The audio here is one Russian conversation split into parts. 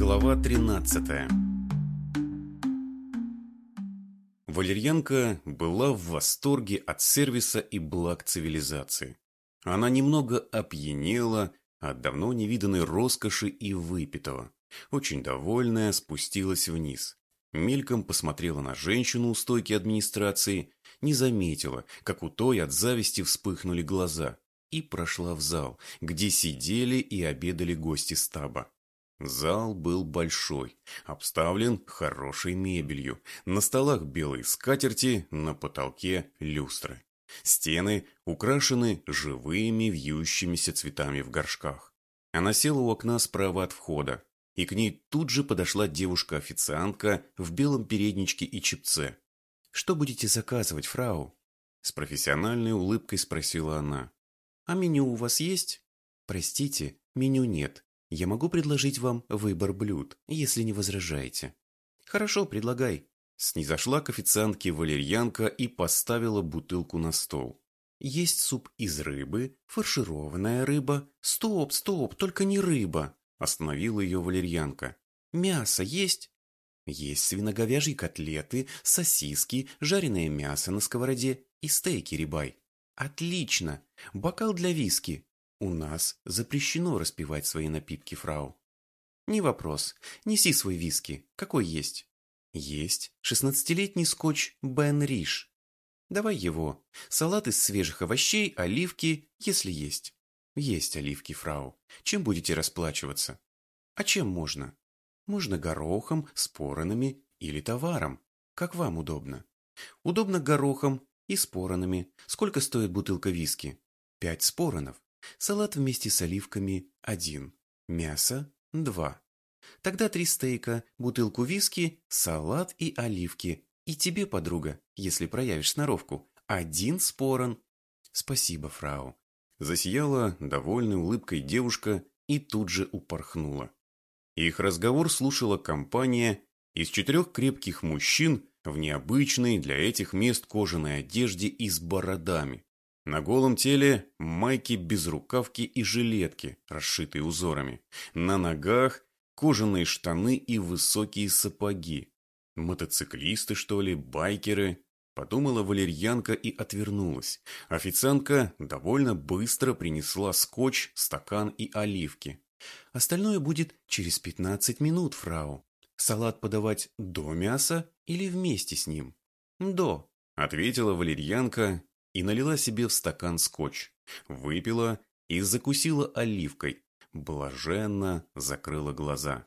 Глава 13 Валерьянка была в восторге от сервиса и благ цивилизации. Она немного опьянела от давно невиданной роскоши и выпитого. Очень довольная спустилась вниз. Мельком посмотрела на женщину у стойки администрации, не заметила, как у той от зависти вспыхнули глаза, и прошла в зал, где сидели и обедали гости стаба. Зал был большой, обставлен хорошей мебелью. На столах белые скатерти, на потолке люстры. Стены украшены живыми вьющимися цветами в горшках. Она села у окна справа от входа, и к ней тут же подошла девушка-официантка в белом передничке и чепце. «Что будете заказывать, фрау?» С профессиональной улыбкой спросила она. «А меню у вас есть?» «Простите, меню нет. Я могу предложить вам выбор блюд, если не возражаете». «Хорошо, предлагай». Снизошла к официантке валерьянка и поставила бутылку на стол. «Есть суп из рыбы, фаршированная рыба». «Стоп, стоп, только не рыба!» Остановила ее валерьянка. «Мясо есть?» «Есть свиноговяжьи котлеты, сосиски, жареное мясо на сковороде и стейки рибай». «Отлично! Бокал для виски. У нас запрещено распивать свои напитки, фрау». «Не вопрос. Неси свой виски. Какой есть?» «Есть. Шестнадцатилетний скотч Бен Риш. Давай его. Салат из свежих овощей, оливки, если есть». «Есть оливки, фрау. Чем будете расплачиваться?» «А чем можно?» «Можно горохом, споронами или товаром. Как вам удобно?» «Удобно горохом и споронами. Сколько стоит бутылка виски?» «Пять споронов. Салат вместе с оливками – один. Мясо – два. Тогда три стейка, бутылку виски, салат и оливки. И тебе, подруга, если проявишь сноровку, один спорон. Спасибо, фрау. Засияла довольной улыбкой девушка и тут же упорхнула. Их разговор слушала компания из четырех крепких мужчин в необычной для этих мест кожаной одежде и с бородами. На голом теле майки без рукавки и жилетки, расшитые узорами. На ногах кожаные штаны и высокие сапоги. Мотоциклисты, что ли, байкеры? Подумала валерьянка и отвернулась. Официантка довольно быстро принесла скотч, стакан и оливки. Остальное будет через пятнадцать минут, фрау. Салат подавать до мяса или вместе с ним? До, ответила валерьянка и налила себе в стакан скотч. Выпила и закусила оливкой. Блаженно закрыла глаза.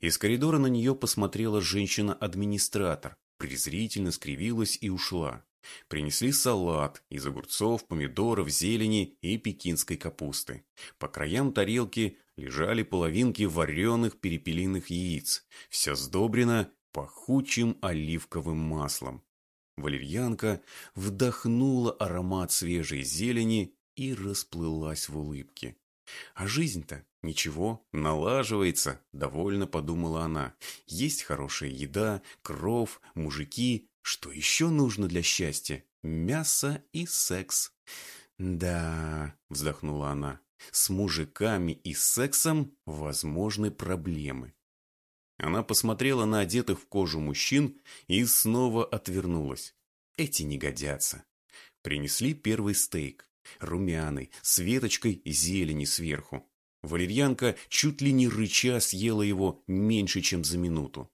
Из коридора на нее посмотрела женщина-администратор, презрительно скривилась и ушла. Принесли салат из огурцов, помидоров, зелени и пекинской капусты. По краям тарелки лежали половинки вареных перепелиных яиц. Все сдобрено пахучим оливковым маслом. Валерьянка вдохнула аромат свежей зелени и расплылась в улыбке. А жизнь-то ничего, налаживается, довольно подумала она. Есть хорошая еда, кров, мужики. Что еще нужно для счастья? Мясо и секс. Да, вздохнула она, с мужиками и сексом возможны проблемы. Она посмотрела на одетых в кожу мужчин и снова отвернулась. Эти не годятся. Принесли первый стейк, румяный, с веточкой зелени сверху. Валерьянка чуть ли не рыча съела его меньше, чем за минуту.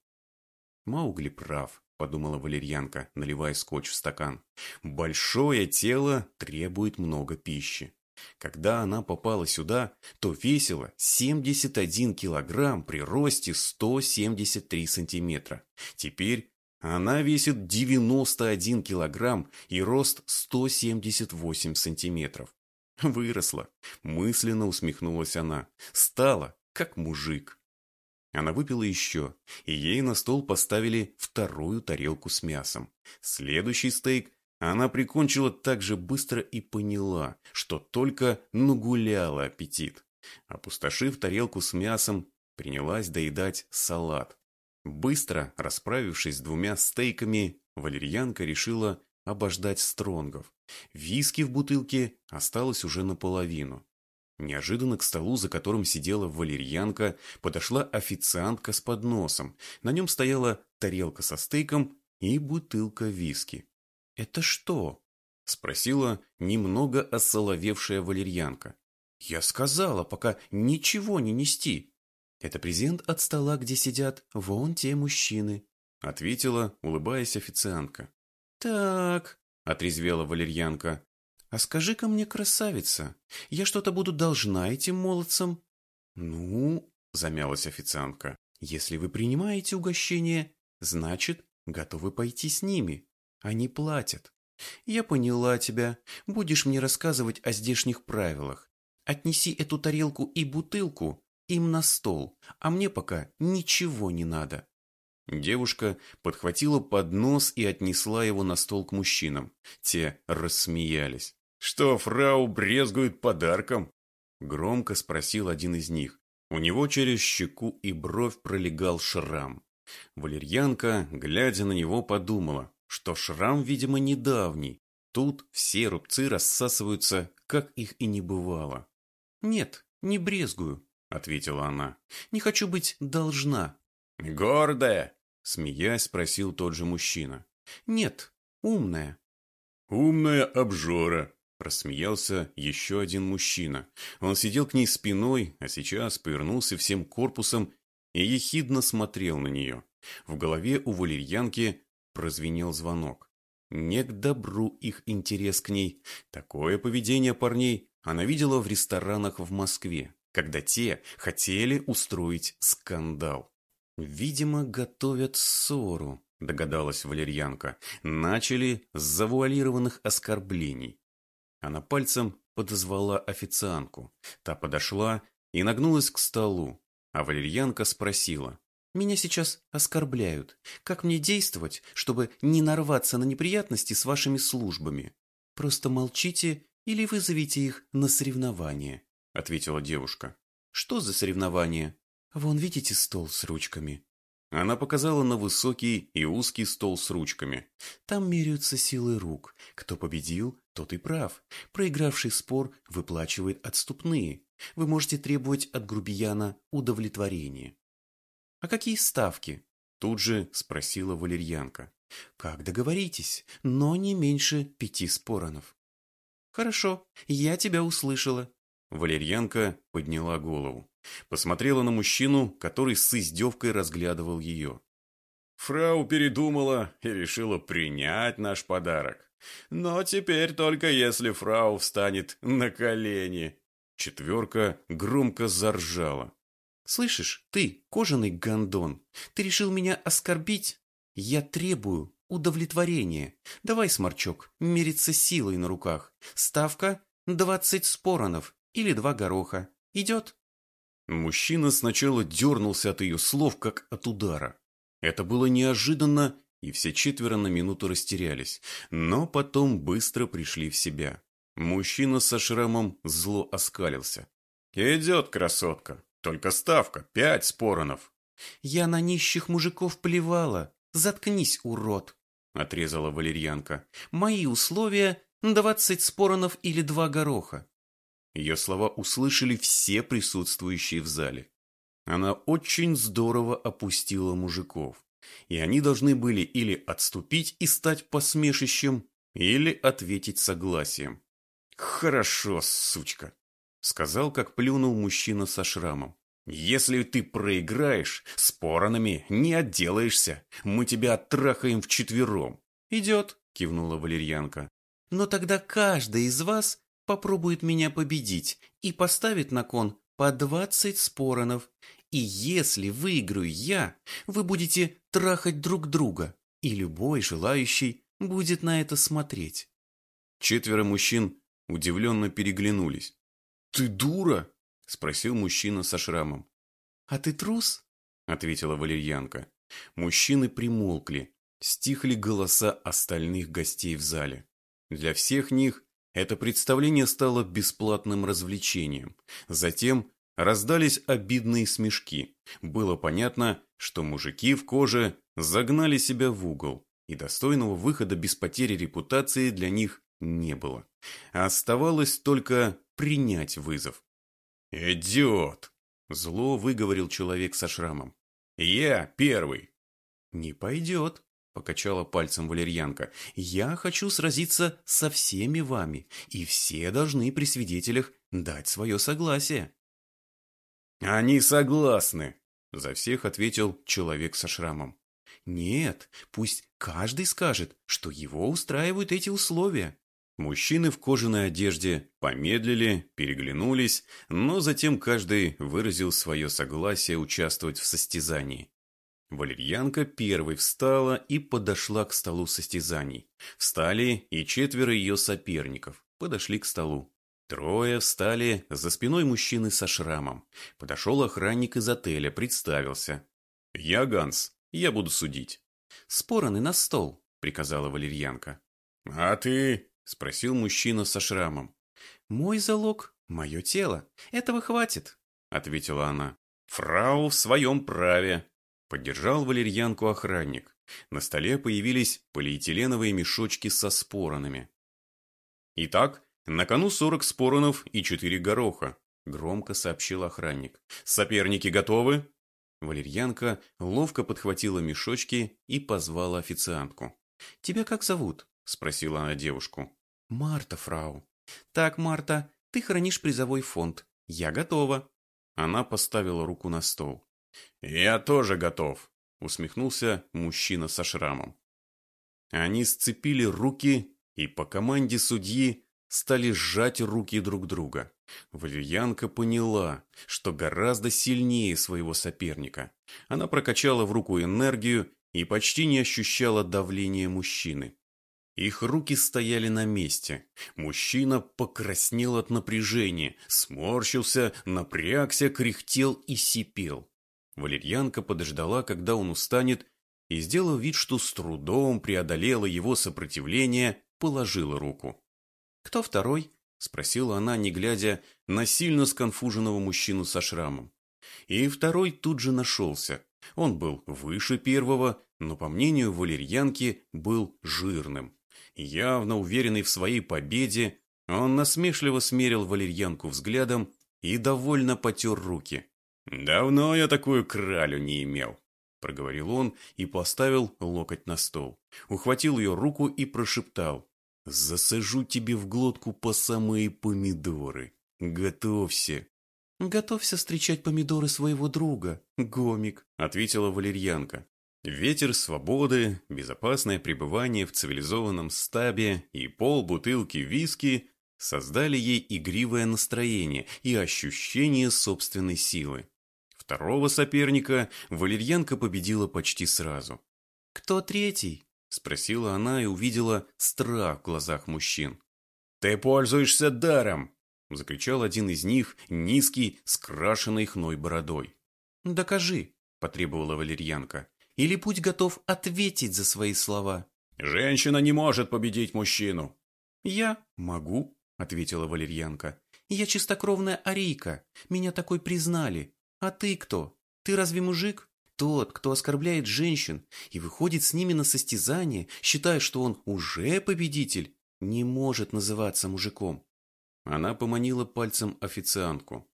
«Маугли прав», — подумала Валерьянка, наливая скотч в стакан. «Большое тело требует много пищи. Когда она попала сюда, то весила 71 килограмм при росте 173 сантиметра. Теперь она весит 91 килограмм и рост 178 сантиметров. Выросла. Мысленно усмехнулась она. Стала, как мужик. Она выпила еще, и ей на стол поставили вторую тарелку с мясом. Следующий стейк она прикончила так же быстро и поняла, что только нагуляла аппетит. Опустошив тарелку с мясом, принялась доедать салат. Быстро расправившись с двумя стейками, валерьянка решила обождать стронгов. Виски в бутылке осталось уже наполовину. Неожиданно к столу, за которым сидела валерьянка, подошла официантка с подносом. На нем стояла тарелка со стейком и бутылка виски. «Это что?» – спросила немного осоловевшая валерьянка. «Я сказала, пока ничего не нести». «Это презент от стола, где сидят вон те мужчины», – ответила, улыбаясь официантка. «Так», – отрезвела валерьянка, – «а скажи-ка мне, красавица, я что-то буду должна этим молодцам?» «Ну», – замялась официантка, – «если вы принимаете угощение, значит, готовы пойти с ними. Они платят». «Я поняла тебя. Будешь мне рассказывать о здешних правилах. Отнеси эту тарелку и бутылку им на стол, а мне пока ничего не надо». Девушка подхватила поднос и отнесла его на стол к мужчинам. Те рассмеялись. «Что, фрау брезгует подарком?» Громко спросил один из них. У него через щеку и бровь пролегал шрам. Валерьянка, глядя на него, подумала, что шрам, видимо, недавний. Тут все рубцы рассасываются, как их и не бывало. «Нет, не брезгую», — ответила она. «Не хочу быть должна». «Гордая?» — смеясь спросил тот же мужчина. «Нет, умная». «Умная обжора», — рассмеялся еще один мужчина. Он сидел к ней спиной, а сейчас повернулся всем корпусом и ехидно смотрел на нее. В голове у валерьянки прозвенел звонок. Не к добру их интерес к ней. Такое поведение парней она видела в ресторанах в Москве, когда те хотели устроить скандал. «Видимо, готовят ссору», – догадалась валерьянка. «Начали с завуалированных оскорблений». Она пальцем подозвала официантку. Та подошла и нагнулась к столу, а валерьянка спросила. «Меня сейчас оскорбляют. Как мне действовать, чтобы не нарваться на неприятности с вашими службами? Просто молчите или вызовите их на соревнование», — ответила девушка. «Что за соревнование?» «Вон, видите стол с ручками?» Она показала на высокий и узкий стол с ручками. Там меряются силы рук. Кто победил, тот и прав. Проигравший спор выплачивает отступные. Вы можете требовать от грубияна удовлетворения. «А какие ставки?» Тут же спросила валерьянка. «Как договоритесь, но не меньше пяти споронов». «Хорошо, я тебя услышала». Валерьянка подняла голову. Посмотрела на мужчину, который с издевкой разглядывал ее. Фрау передумала и решила принять наш подарок. Но теперь только если фрау встанет на колени. Четверка громко заржала. «Слышишь, ты, кожаный гондон, ты решил меня оскорбить? Я требую удовлетворения. Давай, сморчок, мериться силой на руках. Ставка – двадцать споронов или два гороха. Идет?» Мужчина сначала дернулся от ее слов, как от удара. Это было неожиданно, и все четверо на минуту растерялись, но потом быстро пришли в себя. Мужчина со шрамом зло оскалился. «Идет, красотка, только ставка, пять споронов». «Я на нищих мужиков плевала. Заткнись, урод!» — отрезала валерьянка. «Мои условия — двадцать споронов или два гороха. Ее слова услышали все присутствующие в зале. Она очень здорово опустила мужиков, и они должны были или отступить и стать посмешищем, или ответить согласием. «Хорошо, сучка», — сказал, как плюнул мужчина со шрамом. «Если ты проиграешь, с поронами не отделаешься. Мы тебя оттрахаем вчетвером». «Идет», — кивнула валерьянка. «Но тогда каждый из вас попробует меня победить и поставит на кон по двадцать споронов. И если выиграю я, вы будете трахать друг друга, и любой желающий будет на это смотреть. Четверо мужчин удивленно переглянулись. «Ты дура?» – спросил мужчина со шрамом. «А ты трус?» – ответила валерьянка. Мужчины примолкли, стихли голоса остальных гостей в зале. Для всех них это представление стало бесплатным развлечением. Затем раздались обидные смешки. Было понятно, что мужики в коже загнали себя в угол, и достойного выхода без потери репутации для них не было. Оставалось только принять вызов. «Идиот!» – зло выговорил человек со шрамом. «Я первый!» «Не пойдет!» – покачала пальцем валерьянка. «Я хочу сразиться со всеми вами, и все должны при свидетелях дать свое согласие». «Они согласны!» – за всех ответил человек со шрамом. «Нет, пусть каждый скажет, что его устраивают эти условия». Мужчины в кожаной одежде помедлили, переглянулись, но затем каждый выразил свое согласие участвовать в состязании. Валерьянка первой встала и подошла к столу состязаний. Встали и четверо ее соперников подошли к столу. Трое встали за спиной мужчины со шрамом. Подошел охранник из отеля, представился. «Я Ганс, я буду судить». «Спороны на стол», — приказала Валерьянка. «А ты?» — спросил мужчина со шрамом. «Мой залог — мое тело. Этого хватит», — ответила она. «Фрау в своем праве», — поддержал валерьянку охранник. На столе появились полиэтиленовые мешочки со споронами. «Итак, на кону сорок споронов и четыре гороха», — громко сообщил охранник. «Соперники готовы?» Валерьянка ловко подхватила мешочки и позвала официантку. «Тебя как зовут?» – спросила она девушку. «Марта, фрау». «Так, Марта, ты хранишь призовой фонд. Я готова». Она поставила руку на стол. «Я тоже готов», – усмехнулся мужчина со шрамом. Они сцепили руки и по команде судьи стали сжать руки друг друга. Валерьянка поняла, что гораздо сильнее своего соперника. Она прокачала в руку энергию и почти не ощущала давления мужчины. Их руки стояли на месте. Мужчина покраснел от напряжения, сморщился, напрягся, кряхтел и сипел. Валерьянка подождала, когда он устанет, и, сделав вид, что с трудом преодолела его сопротивление, положила руку. «Кто второй?» – спросила она, не глядя на сильно сконфуженного мужчину со шрамом. И второй тут же нашелся. Он был выше первого, но, по мнению валерьянки, был жирным. Явно уверенный в своей победе, он насмешливо смерил валерьянку взглядом и довольно потер руки. «Давно я такую кралю не имел», – проговорил он и поставил локоть на стол. Ухватил ее руку и прошептал. «Засажу тебе в глотку по самые помидоры. Готовься». «Готовься встречать помидоры своего друга, гомик», – ответила валерьянка. Ветер свободы, безопасное пребывание в цивилизованном стабе и пол бутылки виски создали ей игривое настроение и ощущение собственной силы. Второго соперника Валерьянка победила почти сразу. «Кто третий?» – спросила она и увидела страх в глазах мужчин. «Ты пользуешься даром!» – закричал один из них, низкий, с крашенной хной бородой. «Докажи!» – потребовала Валерьянка. Или будь готов ответить за свои слова. Женщина не может победить мужчину. Я могу, ответила Валерьянка. Я чистокровная арийка. Меня такой признали. А ты кто? Ты разве мужик? Тот, кто оскорбляет женщин и выходит с ними на состязание, считая, что он уже победитель, не может называться мужиком. Она поманила пальцем официантку.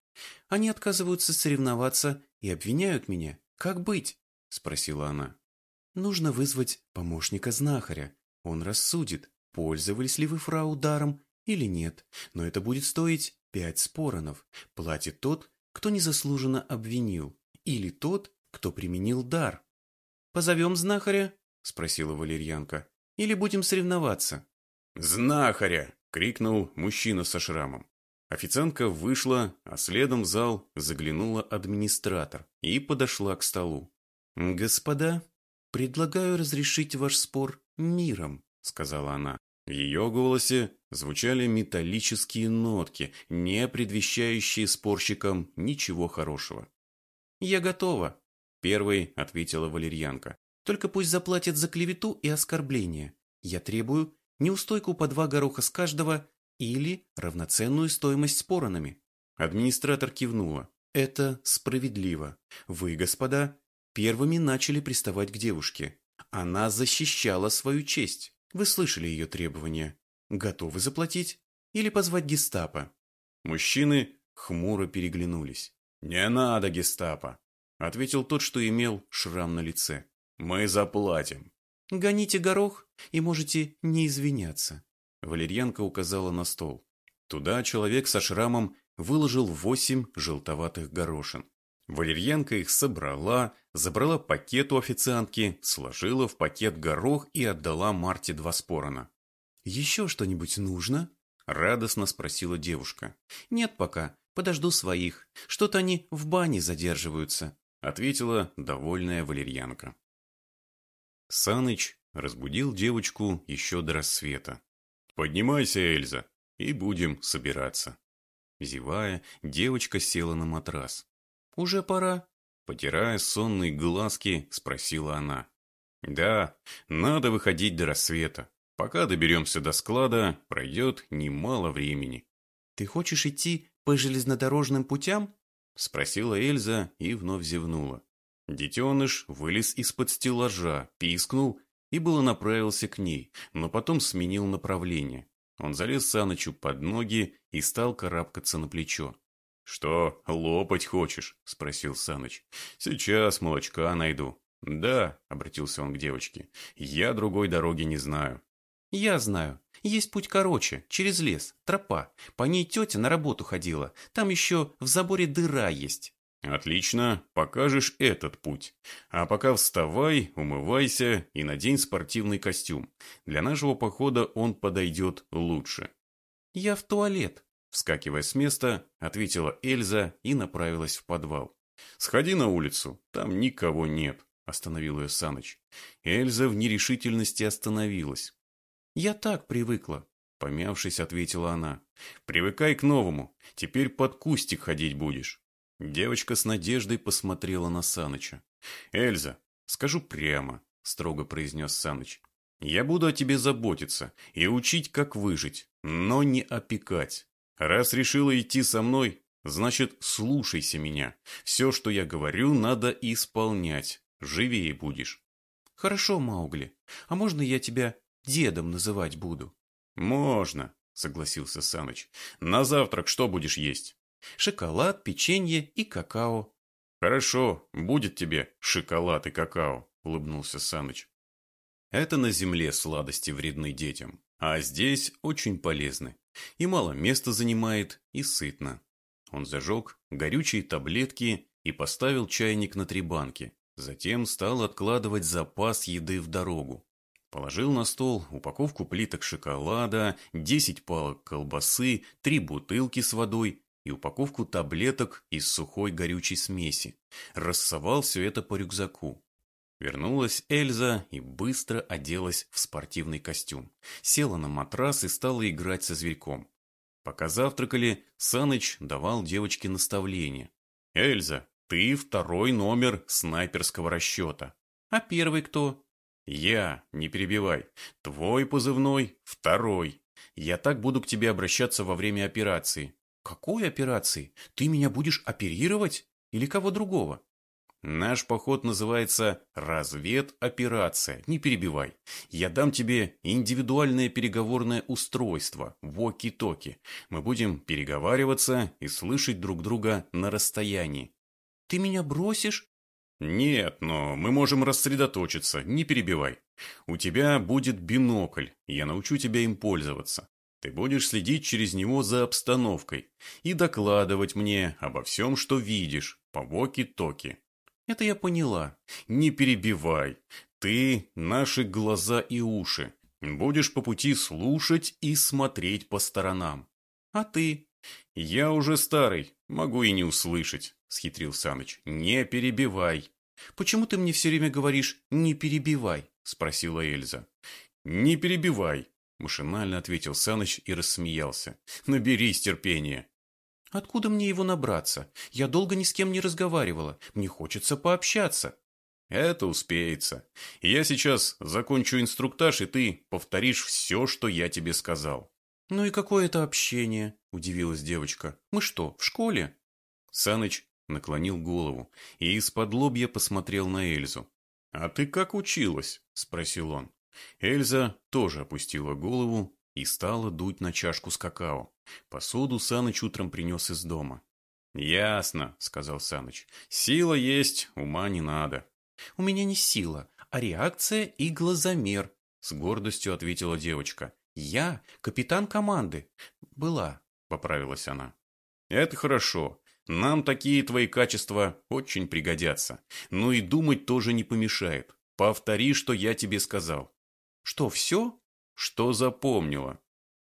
Они отказываются соревноваться и обвиняют меня. Как быть? – спросила она. «Нужно вызвать помощника знахаря. Он рассудит, пользовались ли вы фрау даром или нет, но это будет стоить пять споронов. Платит тот, кто незаслуженно обвинил, или тот, кто применил дар». «Позовем знахаря?» – спросила валерьянка. «Или будем соревноваться?» «Знахаря!» – крикнул мужчина со шрамом. Официантка вышла, а следом в зал заглянула администратор и подошла к столу. «Господа, предлагаю разрешить ваш спор миром», — сказала она. В ее голосе звучали металлические нотки, не предвещающие спорщикам ничего хорошего. «Я готова», — первой ответила валерьянка. «Только пусть заплатят за клевету и оскорбление. Я требую неустойку по два гороха с каждого или равноценную стоимость споронами». Администратор кивнула. «Это справедливо. Вы, господа, первыми начали приставать к девушке. Она защищала свою честь. Вы слышали ее требования. Готовы заплатить? Или позвать гестапо? Мужчины хмуро переглянулись. «Не надо, гестапо!» — ответил тот, что имел шрам на лице. «Мы заплатим». «Гоните горох и можете не извиняться», — Валерьянка указала на стол. Туда человек со шрамом выложил восемь желтоватых горошин. Валерьянка их собрала, забрала пакет у официантки, сложила в пакет горох и отдала Марте два спорона. «Еще что-нибудь нужно?» – радостно спросила девушка. «Нет пока, подожду своих. Что-то они в бане задерживаются», – ответила довольная валерьянка. Саныч разбудил девочку еще до рассвета. «Поднимайся, Эльза, и будем собираться». Зевая, девочка села на матрас. «Уже пора?» Потирая сонные глазки, спросила она. «Да, надо выходить до рассвета. Пока доберемся до склада, пройдет немало времени». «Ты хочешь идти по железнодорожным путям?» Спросила Эльза и вновь зевнула. Детеныш вылез из-под стеллажа, пискнул и было направился к ней, но потом сменил направление. Он залез Санычу под ноги и стал карабкаться на плечо. «Что, лопать хочешь?» – спросил Саныч. «Сейчас молочка найду». «Да», – обратился он к девочке, – «я другой дороги не знаю». «Я знаю. Есть путь короче, через лес, тропа. По ней тетя на работу ходила. Там еще в заборе дыра есть». «Отлично, покажешь этот путь. А пока вставай, умывайся и надень спортивный костюм. Для нашего похода он подойдет лучше». «Я в туалет», — вскакивая с места, ответила Эльза и направилась в подвал. «Сходи на улицу, там никого нет», — остановил ее Саныч. Эльза в нерешительности остановилась. «Я так привыкла», — помявшись, ответила она. «Привыкай к новому, теперь под кустик ходить будешь». Девочка с надеждой посмотрела на Саныча. «Эльза, скажу прямо», — строго произнес Саныч. «Я буду о тебе заботиться и учить, как выжить, но не опекать. Раз решила идти со мной, значит, слушайся меня. Все, что я говорю, надо исполнять. Живее будешь». «Хорошо, Маугли. А можно я тебя дедом называть буду?» «Можно», — согласился Саныч. «На завтрак что будешь есть?» Шоколад, печенье и какао. Хорошо, будет тебе шоколад и какао, улыбнулся Саныч. Это на земле сладости вредны детям, а здесь очень полезны. И мало места занимает, и сытно. Он зажег горючие таблетки и поставил чайник на три банки. Затем стал откладывать запас еды в дорогу. Положил на стол упаковку плиток шоколада, 10 палок колбасы, три бутылки с водой и упаковку таблеток из сухой горючей смеси. Рассовал все это по рюкзаку. Вернулась Эльза и быстро оделась в спортивный костюм. Села на матрас и стала играть со зверьком. Пока завтракали, Саныч давал девочке наставление. «Эльза, ты второй номер снайперского расчета». «А первый кто?» «Я, не перебивай. Твой позывной – второй. Я так буду к тебе обращаться во время операции. «Какой операции? Ты меня будешь оперировать? Или кого другого?» «Наш поход называется разведоперация. Не перебивай. Я дам тебе индивидуальное переговорное устройство, воки-токи. Мы будем переговариваться и слышать друг друга на расстоянии». «Ты меня бросишь?» «Нет, но мы можем рассредоточиться. Не перебивай. У тебя будет бинокль. Я научу тебя им пользоваться. Ты будешь следить через него за обстановкой и докладывать мне обо всем, что видишь, по воки-токи. Это я поняла. Не перебивай. Ты – наши глаза и уши. Будешь по пути слушать и смотреть по сторонам. А ты? Я уже старый, могу и не услышать, схитрил Саныч. Не перебивай. Почему ты мне все время говоришь «не перебивай»? Спросила Эльза. Не перебивай, Машинально ответил Саныч и рассмеялся. «Наберись терпения». «Откуда мне его набраться? Я долго ни с кем не разговаривала. Мне хочется пообщаться». «Это успеется. Я сейчас закончу инструктаж, и ты повторишь все, что я тебе сказал». «Ну и какое это общение?» – удивилась девочка. «Мы что, в школе?» Саныч наклонил голову и из-под лобья посмотрел на Эльзу. «А ты как училась?» – спросил он. Эльза тоже опустила голову и стала дуть на чашку с какао. Посуду Саныч утром принес из дома. Ясно, сказал Саныч. Сила есть, ума не надо. У меня не сила, а реакция и глазомер, с гордостью ответила девочка. Я капитан команды. Была, поправилась она. Это хорошо. Нам такие твои качества очень пригодятся. Но и думать тоже не помешает. Повтори, что я тебе сказал. Что, все? Что запомнила?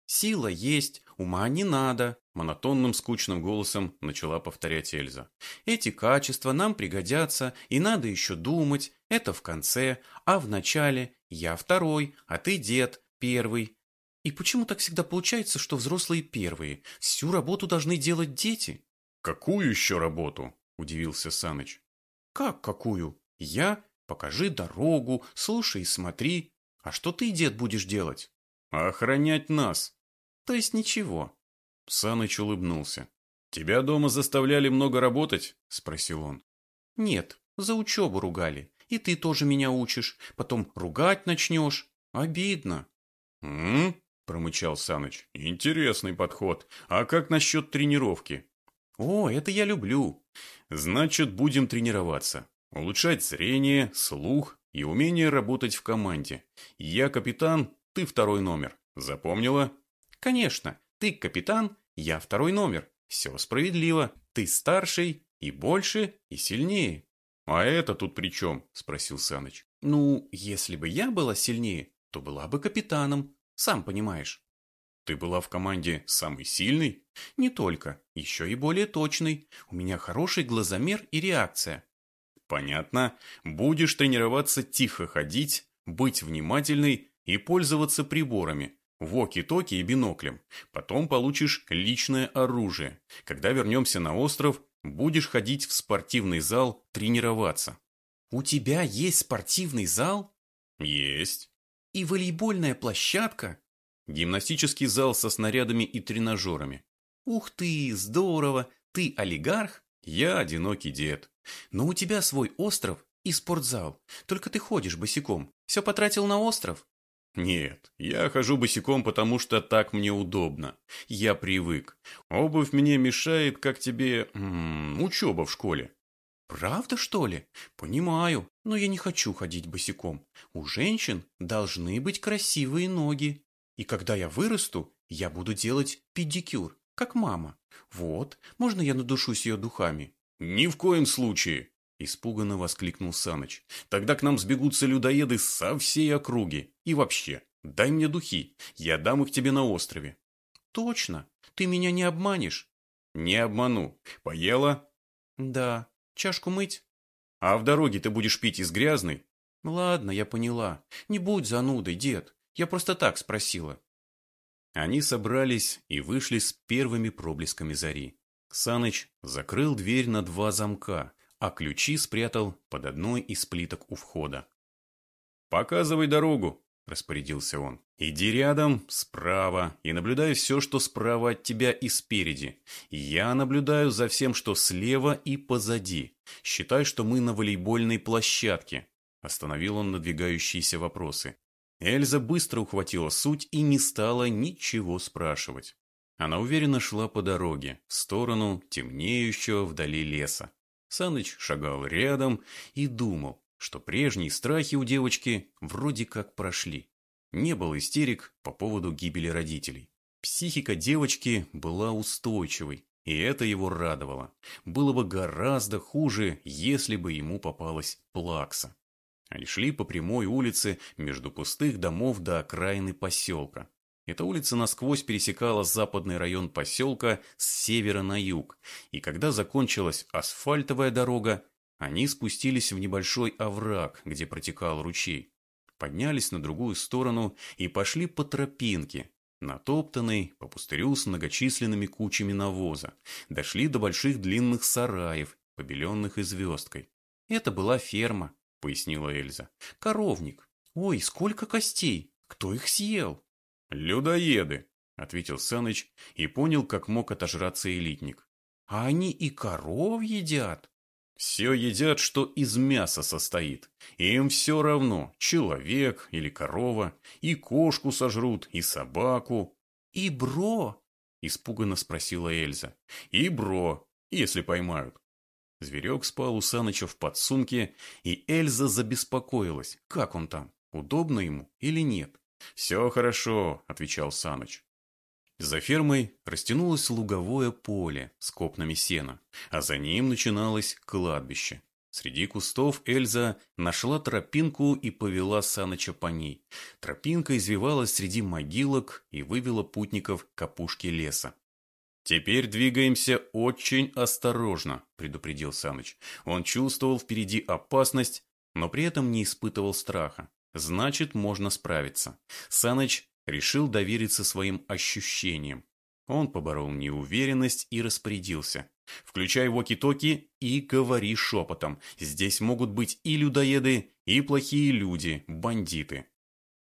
Сила есть, ума не надо, монотонным скучным голосом начала повторять Эльза. Эти качества нам пригодятся, и надо еще думать. Это в конце, а в начале я второй, а ты дед, первый. И почему так всегда получается, что взрослые первые? Всю работу должны делать дети. Какую еще работу? Удивился Саныч. Как какую? Я? Покажи дорогу, слушай и смотри. А что ты, дед, будешь делать? Охранять нас. То есть ничего. Саныч улыбнулся. Тебя дома заставляли много работать? Спросил он. Нет, за учебу ругали. И ты тоже меня учишь. Потом ругать начнешь. Обидно. М? Промычал Саныч. Интересный подход. А как насчет тренировки? О, это я люблю. Значит, будем тренироваться. Улучшать зрение, слух и умение работать в команде. Я капитан, ты второй номер. Запомнила? Конечно. Ты капитан, я второй номер. Все справедливо. Ты старший и больше, и сильнее. А это тут при чем? Спросил Саныч. Ну, если бы я была сильнее, то была бы капитаном. Сам понимаешь. Ты была в команде самый сильный? Не только, еще и более точный. У меня хороший глазомер и реакция. Понятно. Будешь тренироваться тихо ходить, быть внимательной и пользоваться приборами, воки-токи и биноклем. Потом получишь личное оружие. Когда вернемся на остров, будешь ходить в спортивный зал тренироваться. У тебя есть спортивный зал? Есть. И волейбольная площадка? Гимнастический зал со снарядами и тренажерами. Ух ты, здорово! Ты олигарх? Я одинокий дед. Но у тебя свой остров и спортзал. Только ты ходишь босиком. Все потратил на остров? Нет, я хожу босиком, потому что так мне удобно. Я привык. Обувь мне мешает, как тебе... М -м, учеба в школе. Правда, что ли? Понимаю, но я не хочу ходить босиком. У женщин должны быть красивые ноги. И когда я вырасту, я буду делать педикюр, как мама. Вот, можно я надушусь ее духами? Ни в коем случае, испуганно воскликнул Саныч. Тогда к нам сбегутся людоеды со всей округи. И вообще, дай мне духи, я дам их тебе на острове. Точно, ты меня не обманешь. Не обману. Поела? Да. Чашку мыть? А в дороге ты будешь пить из грязной? Ладно, я поняла. Не будь занудой, дед. Я просто так спросила. Они собрались и вышли с первыми проблесками зари. Саныч закрыл дверь на два замка, а ключи спрятал под одной из плиток у входа. «Показывай дорогу», – распорядился он. «Иди рядом, справа, и наблюдай все, что справа от тебя и спереди. Я наблюдаю за всем, что слева и позади. Считай, что мы на волейбольной площадке», – остановил он надвигающиеся вопросы. Эльза быстро ухватила суть и не стала ничего спрашивать. Она уверенно шла по дороге, в сторону темнеющего вдали леса. Саныч шагал рядом и думал, что прежние страхи у девочки вроде как прошли. Не было истерик по поводу гибели родителей. Психика девочки была устойчивой, и это его радовало. Было бы гораздо хуже, если бы ему попалась плакса. Они шли по прямой улице между пустых домов до окраины поселка. Эта улица насквозь пересекала западный район поселка с севера на юг, и когда закончилась асфальтовая дорога, они спустились в небольшой овраг, где протекал ручей, поднялись на другую сторону и пошли по тропинке, натоптанной по пустырю с многочисленными кучами навоза, дошли до больших длинных сараев, побеленных и звездкой. Это была ферма, пояснила Эльза. «Коровник. Ой, сколько костей! Кто их съел?» «Людоеды», — ответил Саныч и понял, как мог отожраться элитник. «А они и коров едят?» «Все едят, что из мяса состоит. Им все равно, человек или корова, и кошку сожрут, и собаку». «И бро?» — испуганно спросила Эльза. «И бро», если поймают. Зверек спал у Саныча в подсумке, и Эльза забеспокоилась, как он там, удобно ему или нет. «Все хорошо», — отвечал Саныч. За фермой растянулось луговое поле с копнами сена, а за ним начиналось кладбище. Среди кустов Эльза нашла тропинку и повела Саныча по ней. Тропинка извивалась среди могилок и вывела путников к опушке леса. «Теперь двигаемся очень осторожно», – предупредил Саныч. Он чувствовал впереди опасность, но при этом не испытывал страха. Значит, можно справиться. Саныч решил довериться своим ощущениям. Он поборол неуверенность и распорядился. Включай воки-токи и говори шепотом. Здесь могут быть и людоеды, и плохие люди, бандиты.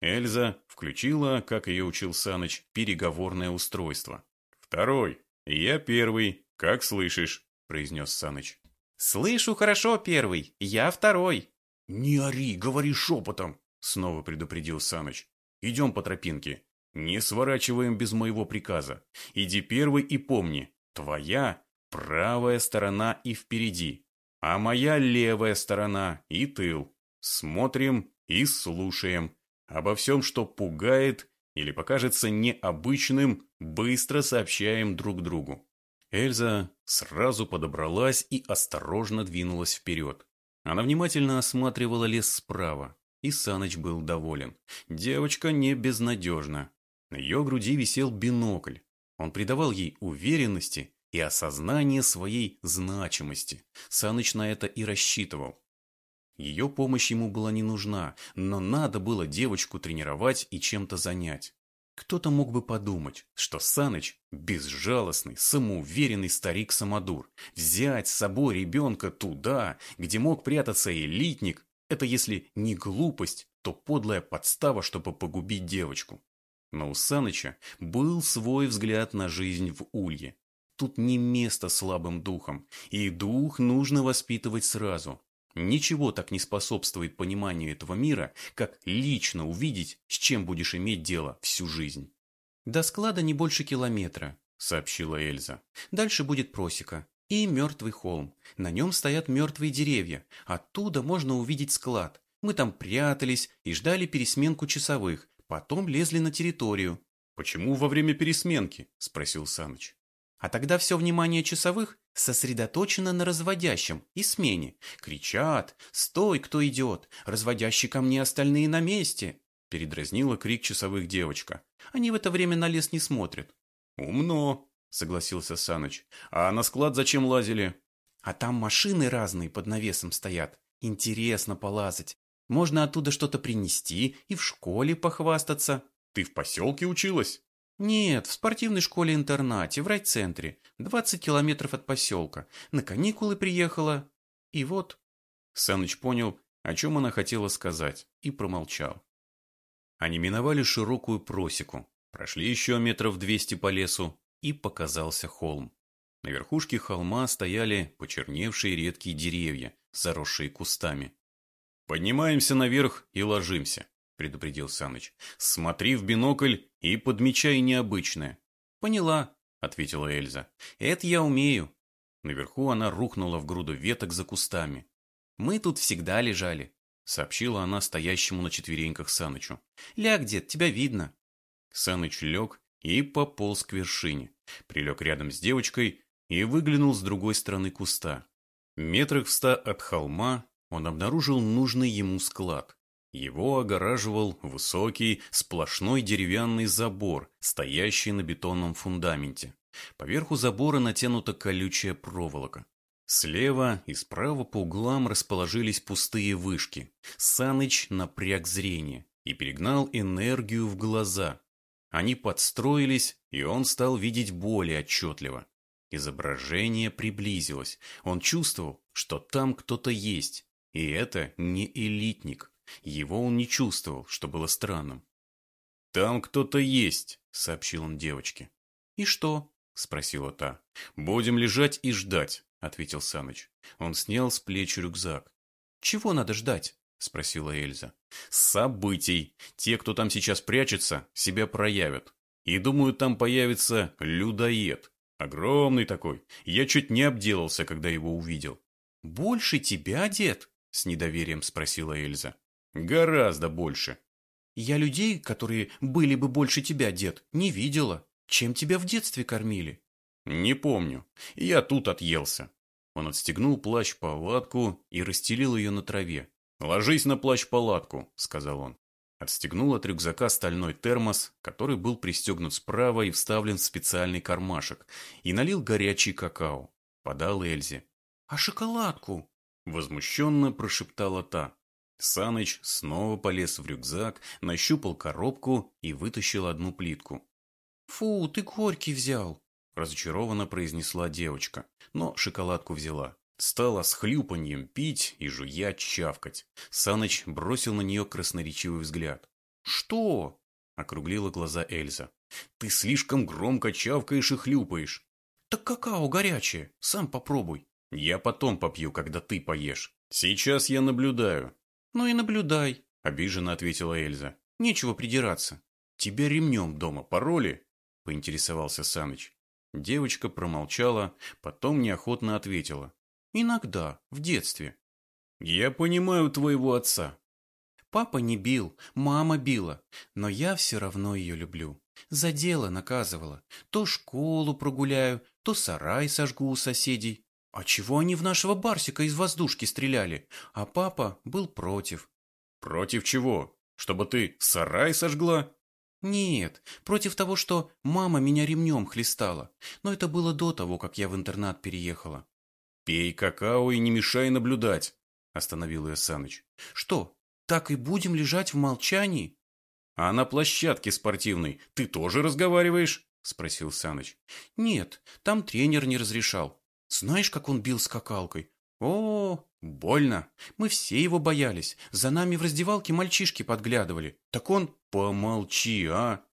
Эльза включила, как ее учил Саныч, переговорное устройство. «Второй. Я первый. Как слышишь?» – произнес Саныч. «Слышу хорошо, первый. Я второй». «Не ори, говори шепотом», – снова предупредил Саныч. «Идем по тропинке. Не сворачиваем без моего приказа. Иди первый и помни, твоя правая сторона и впереди, а моя левая сторона и тыл. Смотрим и слушаем. Обо всем, что пугает или покажется необычным, быстро сообщаем друг другу. Эльза сразу подобралась и осторожно двинулась вперед. Она внимательно осматривала лес справа, и Саныч был доволен. Девочка не безнадежна. На ее груди висел бинокль. Он придавал ей уверенности и осознание своей значимости. Саныч на это и рассчитывал. Ее помощь ему была не нужна, но надо было девочку тренировать и чем-то занять. Кто-то мог бы подумать, что Саныч – безжалостный, самоуверенный старик-самодур. Взять с собой ребенка туда, где мог прятаться элитник – это если не глупость, то подлая подстава, чтобы погубить девочку. Но у Саныча был свой взгляд на жизнь в Улье. Тут не место слабым духом, и дух нужно воспитывать сразу. Ничего так не способствует пониманию этого мира, как лично увидеть, с чем будешь иметь дело всю жизнь. «До склада не больше километра», — сообщила Эльза. «Дальше будет просека и мертвый холм. На нем стоят мертвые деревья. Оттуда можно увидеть склад. Мы там прятались и ждали пересменку часовых, Потом лезли на территорию. «Почему во время пересменки?» – спросил Саныч. А тогда все внимание часовых сосредоточено на разводящем и смене. Кричат «Стой, кто идет! Разводящий ко мне, остальные на месте!» Передразнила крик часовых девочка. Они в это время на лес не смотрят. «Умно!» – согласился Саныч. «А на склад зачем лазили?» «А там машины разные под навесом стоят. Интересно полазать. Можно оттуда что-то принести и в школе похвастаться. Ты в поселке училась? Нет, в спортивной школе-интернате, в райцентре. 20 километров от поселка. На каникулы приехала. И вот... Саныч понял, о чем она хотела сказать, и промолчал. Они миновали широкую просеку, прошли еще метров двести по лесу, и показался холм. На верхушке холма стояли почерневшие редкие деревья, заросшие кустами. «Поднимаемся наверх и ложимся», — предупредил Саныч. «Смотри в бинокль и подмечай необычное». «Поняла», — ответила Эльза. «Это я умею». Наверху она рухнула в груду веток за кустами. «Мы тут всегда лежали», — сообщила она стоящему на четвереньках Санычу. «Ляг, дед, тебя видно». Саныч лег и пополз к вершине. Прилег рядом с девочкой и выглянул с другой стороны куста. Метрах в ста от холма он обнаружил нужный ему склад. Его огораживал высокий, сплошной деревянный забор, стоящий на бетонном фундаменте. Поверху забора натянута колючая проволока. Слева и справа по углам расположились пустые вышки. Саныч напряг зрение и перегнал энергию в глаза. Они подстроились, и он стал видеть более отчетливо. Изображение приблизилось. Он чувствовал, что там кто-то есть, и это не элитник. Его он не чувствовал, что было странным. «Там кто-то есть», — сообщил он девочке. «И что?» — спросила та. «Будем лежать и ждать», — ответил Саныч. Он снял с плеч рюкзак. «Чего надо ждать?» — спросила Эльза. «Событий. Те, кто там сейчас прячется, себя проявят. И думаю, там появится людоед. Огромный такой. Я чуть не обделался, когда его увидел. «Больше тебя, дед?» – с недоверием спросила Эльза. «Гораздо больше». «Я людей, которые были бы больше тебя, дед, не видела. Чем тебя в детстве кормили?» «Не помню. Я тут отъелся». Он отстегнул плащ-палатку и расстелил ее на траве. «Ложись на плащ-палатку», — сказал он. Отстегнул от рюкзака стальной термос, который был пристегнут справа и вставлен в специальный кармашек, и налил горячий какао. Подал Эльзе. «А шоколадку?» — возмущенно прошептала та. Саныч снова полез в рюкзак, нащупал коробку и вытащил одну плитку. «Фу, ты горький взял!» – разочарованно произнесла девочка, но шоколадку взяла. Стала с хлюпаньем пить и жуя чавкать. Саныч бросил на нее красноречивый взгляд. «Что?» – округлила глаза Эльза. «Ты слишком громко чавкаешь и хлюпаешь». «Так какао горячее, сам попробуй». «Я потом попью, когда ты поешь. Сейчас я наблюдаю». «Ну и наблюдай», – обиженно ответила Эльза. «Нечего придираться». «Тебя ремнем дома пороли?» – поинтересовался Саныч. Девочка промолчала, потом неохотно ответила. Иногда, в детстве. Я понимаю твоего отца. Папа не бил, мама била, но я все равно ее люблю. За дело наказывала. То школу прогуляю, то сарай сожгу у соседей. А чего они в нашего Барсика из воздушки стреляли? А папа был против. Против чего? Чтобы ты сарай сожгла? Нет, против того, что мама меня ремнем хлестала. Но это было до того, как я в интернат переехала. «Пей какао и не мешай наблюдать», — остановил ее Саныч. «Что, так и будем лежать в молчании?» «А на площадке спортивной ты тоже разговариваешь?» — спросил Саныч. «Нет, там тренер не разрешал. Знаешь, как он бил скакалкой? О, больно. Мы все его боялись. За нами в раздевалке мальчишки подглядывали. Так он... Помолчи, а!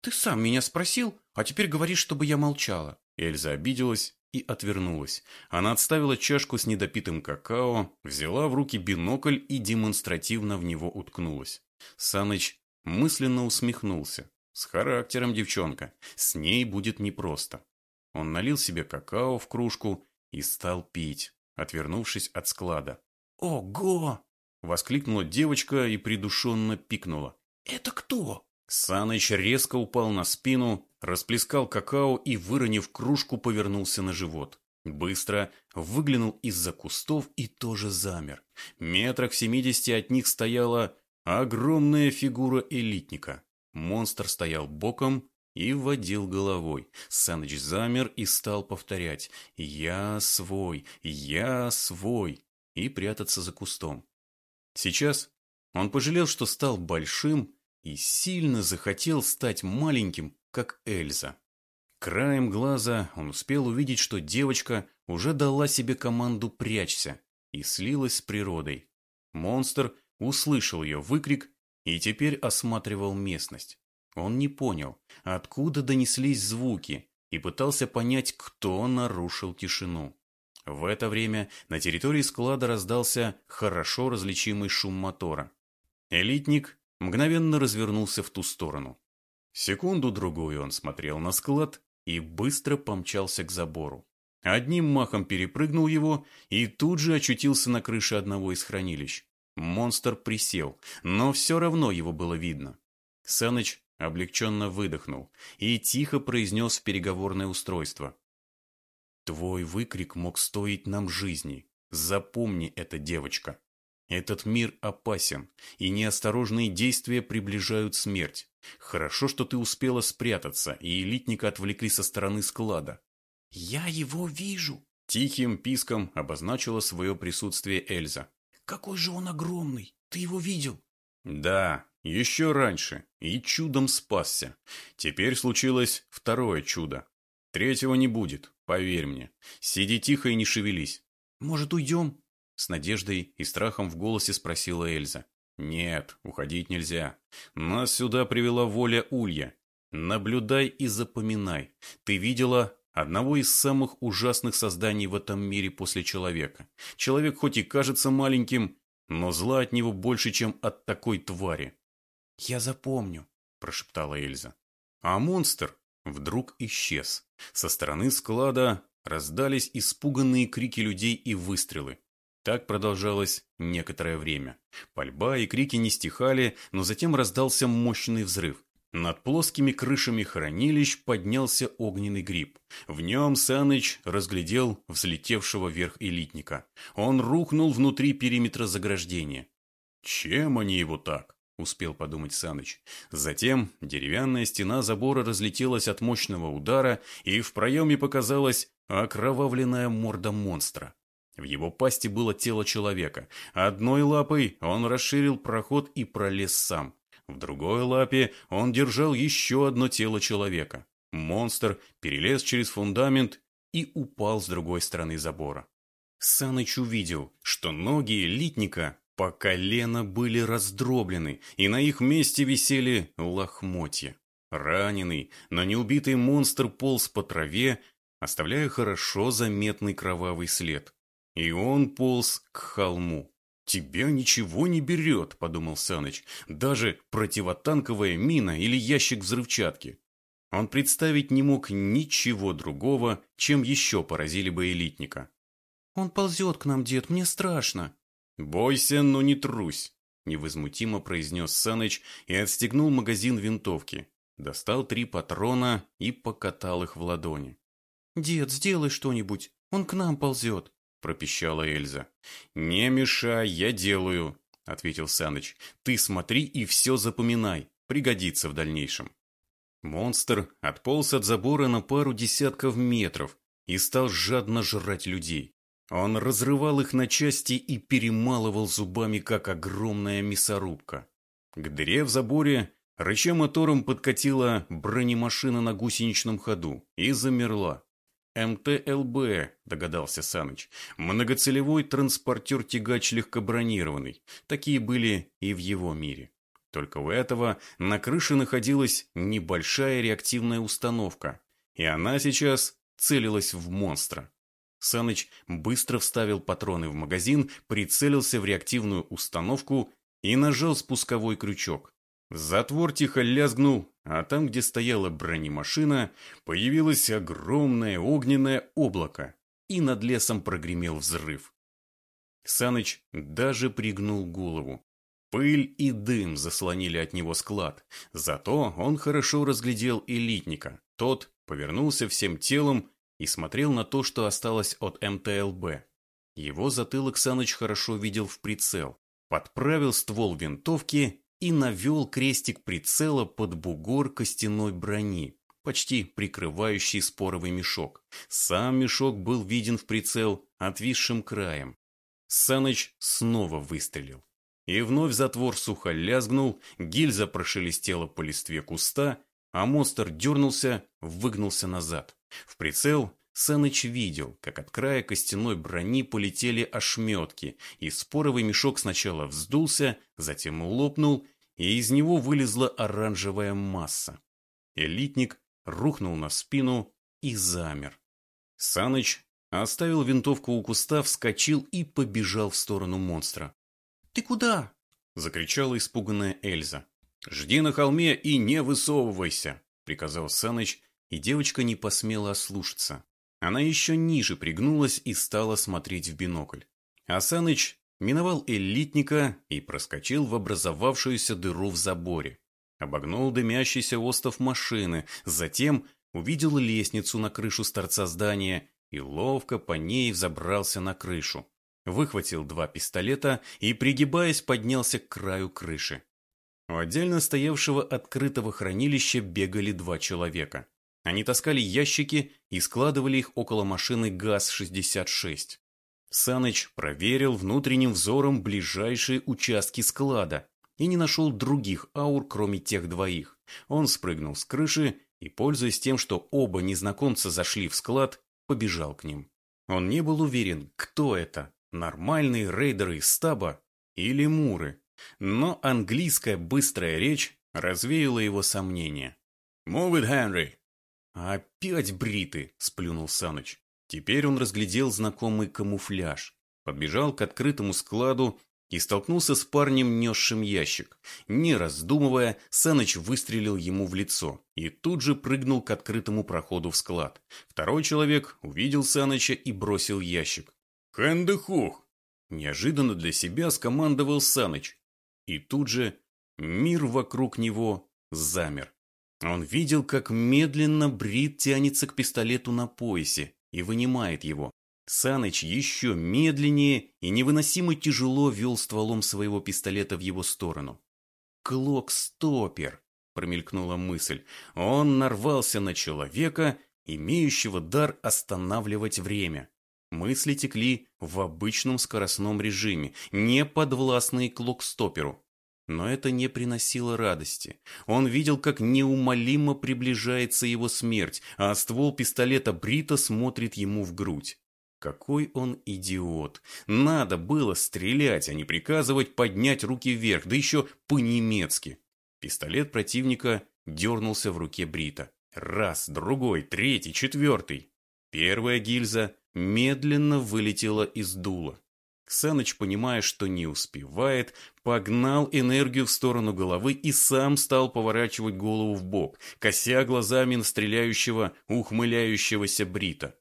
Ты сам меня спросил, а теперь говоришь, чтобы я молчала. Эльза обиделась и отвернулась. Она отставила чашку с недопитым какао, взяла в руки бинокль и демонстративно в него уткнулась. Саныч мысленно усмехнулся. С характером девчонка, с ней будет непросто. Он налил себе какао в кружку и стал пить, отвернувшись от склада. «Ого!» — воскликнула девочка и придушенно пикнула. «Это кто?» Саныч резко упал на спину, расплескал какао и, выронив кружку, повернулся на живот. Быстро выглянул из-за кустов и тоже замер. Метрах в семидесяти от них стояла огромная фигура элитника. Монстр стоял боком и водил головой. Саныч замер и стал повторять «Я свой! Я свой!» и прятаться за кустом. Сейчас он пожалел, что стал большим и сильно захотел стать маленьким, как Эльза. Краем глаза он успел увидеть, что девочка уже дала себе команду «прячься» и слилась с природой. Монстр услышал ее выкрик и теперь осматривал местность. Он не понял, откуда донеслись звуки, и пытался понять, кто нарушил тишину. В это время на территории склада раздался хорошо различимый шум мотора. Элитник мгновенно развернулся в ту сторону. Секунду-другую он смотрел на склад и быстро помчался к забору. Одним махом перепрыгнул его и тут же очутился на крыше одного из хранилищ. Монстр присел, но все равно его было видно. Саныч облегченно выдохнул и тихо произнес в переговорное устройство. «Твой выкрик мог стоить нам жизни. Запомни это, девочка». Этот мир опасен, и неосторожные действия приближают смерть. Хорошо, что ты успела спрятаться, и элитника отвлекли со стороны склада. «Я его вижу!» Тихим писком обозначила свое присутствие Эльза. «Какой же он огромный! Ты его видел?» «Да, еще раньше, и чудом спасся. Теперь случилось второе чудо. Третьего не будет, поверь мне. Сиди тихо и не шевелись». «Может, уйдем?» С надеждой и страхом в голосе спросила Эльза. «Нет, уходить нельзя. Нас сюда привела воля Улья. Наблюдай и запоминай. Ты видела одного из самых ужасных созданий в этом мире после человека. Человек хоть и кажется маленьким, но зла от него больше, чем от такой твари». «Я запомню», – прошептала Эльза. «А монстр вдруг исчез. Со стороны склада раздались испуганные крики людей и выстрелы. Так продолжалось некоторое время. Пальба и крики не стихали, но затем раздался мощный взрыв. Над плоскими крышами хранилищ поднялся огненный гриб. В нем Саныч разглядел взлетевшего вверх элитника. Он рухнул внутри периметра заграждения. «Чем они его так?» – успел подумать Саныч. Затем деревянная стена забора разлетелась от мощного удара, и в проеме показалась окровавленная морда монстра. В его пасти было тело человека. Одной лапой он расширил проход и пролез сам. В другой лапе он держал еще одно тело человека. Монстр перелез через фундамент и упал с другой стороны забора. Саныч увидел, что ноги элитника по колено были раздроблены, и на их месте висели лохмотья. Раненый, но не убитый монстр полз по траве, оставляя хорошо заметный кровавый след. И он полз к холму. «Тебя ничего не берет», — подумал Саныч, «даже противотанковая мина или ящик взрывчатки». Он представить не мог ничего другого, чем еще поразили бы элитника. «Он ползет к нам, дед, мне страшно». «Бойся, но не трусь», — невозмутимо произнес Саныч и отстегнул магазин винтовки. Достал три патрона и покатал их в ладони. «Дед, сделай что-нибудь, он к нам ползет» пропищала Эльза. «Не мешай, я делаю», — ответил Саныч. «Ты смотри и все запоминай, пригодится в дальнейшем». Монстр отполз от забора на пару десятков метров и стал жадно жрать людей. Он разрывал их на части и перемалывал зубами, как огромная мясорубка. К дыре в заборе рыча мотором подкатила бронемашина на гусеничном ходу и замерла. МТЛБ, догадался Саныч. Многоцелевой транспортер-тягач легкобронированный. Такие были и в его мире. Только у этого на крыше находилась небольшая реактивная установка, и она сейчас целилась в монстра. Саныч быстро вставил патроны в магазин, прицелился в реактивную установку и нажал спусковой крючок. Затвор тихо лязгнул, а там, где стояла бронемашина, появилось огромное огненное облако, и над лесом прогремел взрыв. Саныч даже пригнул голову. Пыль и дым заслонили от него склад, зато он хорошо разглядел элитника. Тот повернулся всем телом и смотрел на то, что осталось от МТЛБ. Его затылок Саныч хорошо видел в прицел, подправил ствол винтовки и навел крестик прицела под бугор костяной брони, почти прикрывающий споровый мешок. Сам мешок был виден в прицел отвисшим краем. Саныч снова выстрелил. И вновь затвор сухо лязгнул, гильза прошелестела по листве куста, а монстр дернулся, выгнулся назад. В прицел Саныч видел, как от края костяной брони полетели ошметки, и споровый мешок сначала вздулся, затем лопнул и из него вылезла оранжевая масса. Элитник рухнул на спину и замер. Саныч оставил винтовку у куста, вскочил и побежал в сторону монстра. «Ты куда?» – закричала испуганная Эльза. «Жди на холме и не высовывайся!» – приказал Саныч, и девочка не посмела ослушаться. Она еще ниже пригнулась и стала смотреть в бинокль. А Саныч миновал элитника и проскочил в образовавшуюся дыру в заборе. Обогнул дымящийся остов машины, затем увидел лестницу на крышу с торца здания и ловко по ней взобрался на крышу. Выхватил два пистолета и, пригибаясь, поднялся к краю крыши. У отдельно стоявшего открытого хранилища бегали два человека. Они таскали ящики и складывали их около машины ГАЗ-66. Саныч проверил внутренним взором ближайшие участки склада и не нашел других аур, кроме тех двоих. Он спрыгнул с крыши и, пользуясь тем, что оба незнакомца зашли в склад, побежал к ним. Он не был уверен, кто это – нормальные рейдеры из стаба или муры. Но английская быстрая речь развеяла его сомнения. «Move it, Henry!» «Опять бриты!» – сплюнул Саныч. Теперь он разглядел знакомый камуфляж, подбежал к открытому складу и столкнулся с парнем, несшим ящик. Не раздумывая, Саныч выстрелил ему в лицо и тут же прыгнул к открытому проходу в склад. Второй человек увидел Саныча и бросил ящик. «Хэндехух!» Неожиданно для себя скомандовал Саныч. И тут же мир вокруг него замер. Он видел, как медленно Брит тянется к пистолету на поясе и вынимает его. Саныч еще медленнее и невыносимо тяжело вел стволом своего пистолета в его сторону. «Клок-стопер!» – промелькнула мысль. Он нарвался на человека, имеющего дар останавливать время. Мысли текли в обычном скоростном режиме, не подвластные клок-стоперу. Но это не приносило радости. Он видел, как неумолимо приближается его смерть, а ствол пистолета Брита смотрит ему в грудь. Какой он идиот. Надо было стрелять, а не приказывать поднять руки вверх, да еще по-немецки. Пистолет противника дернулся в руке Брита. Раз, другой, третий, четвертый. Первая гильза медленно вылетела из дула. Ксаныч, понимая, что не успевает, погнал энергию в сторону головы и сам стал поворачивать голову в бок, кося глазами на стреляющего, ухмыляющегося Брита.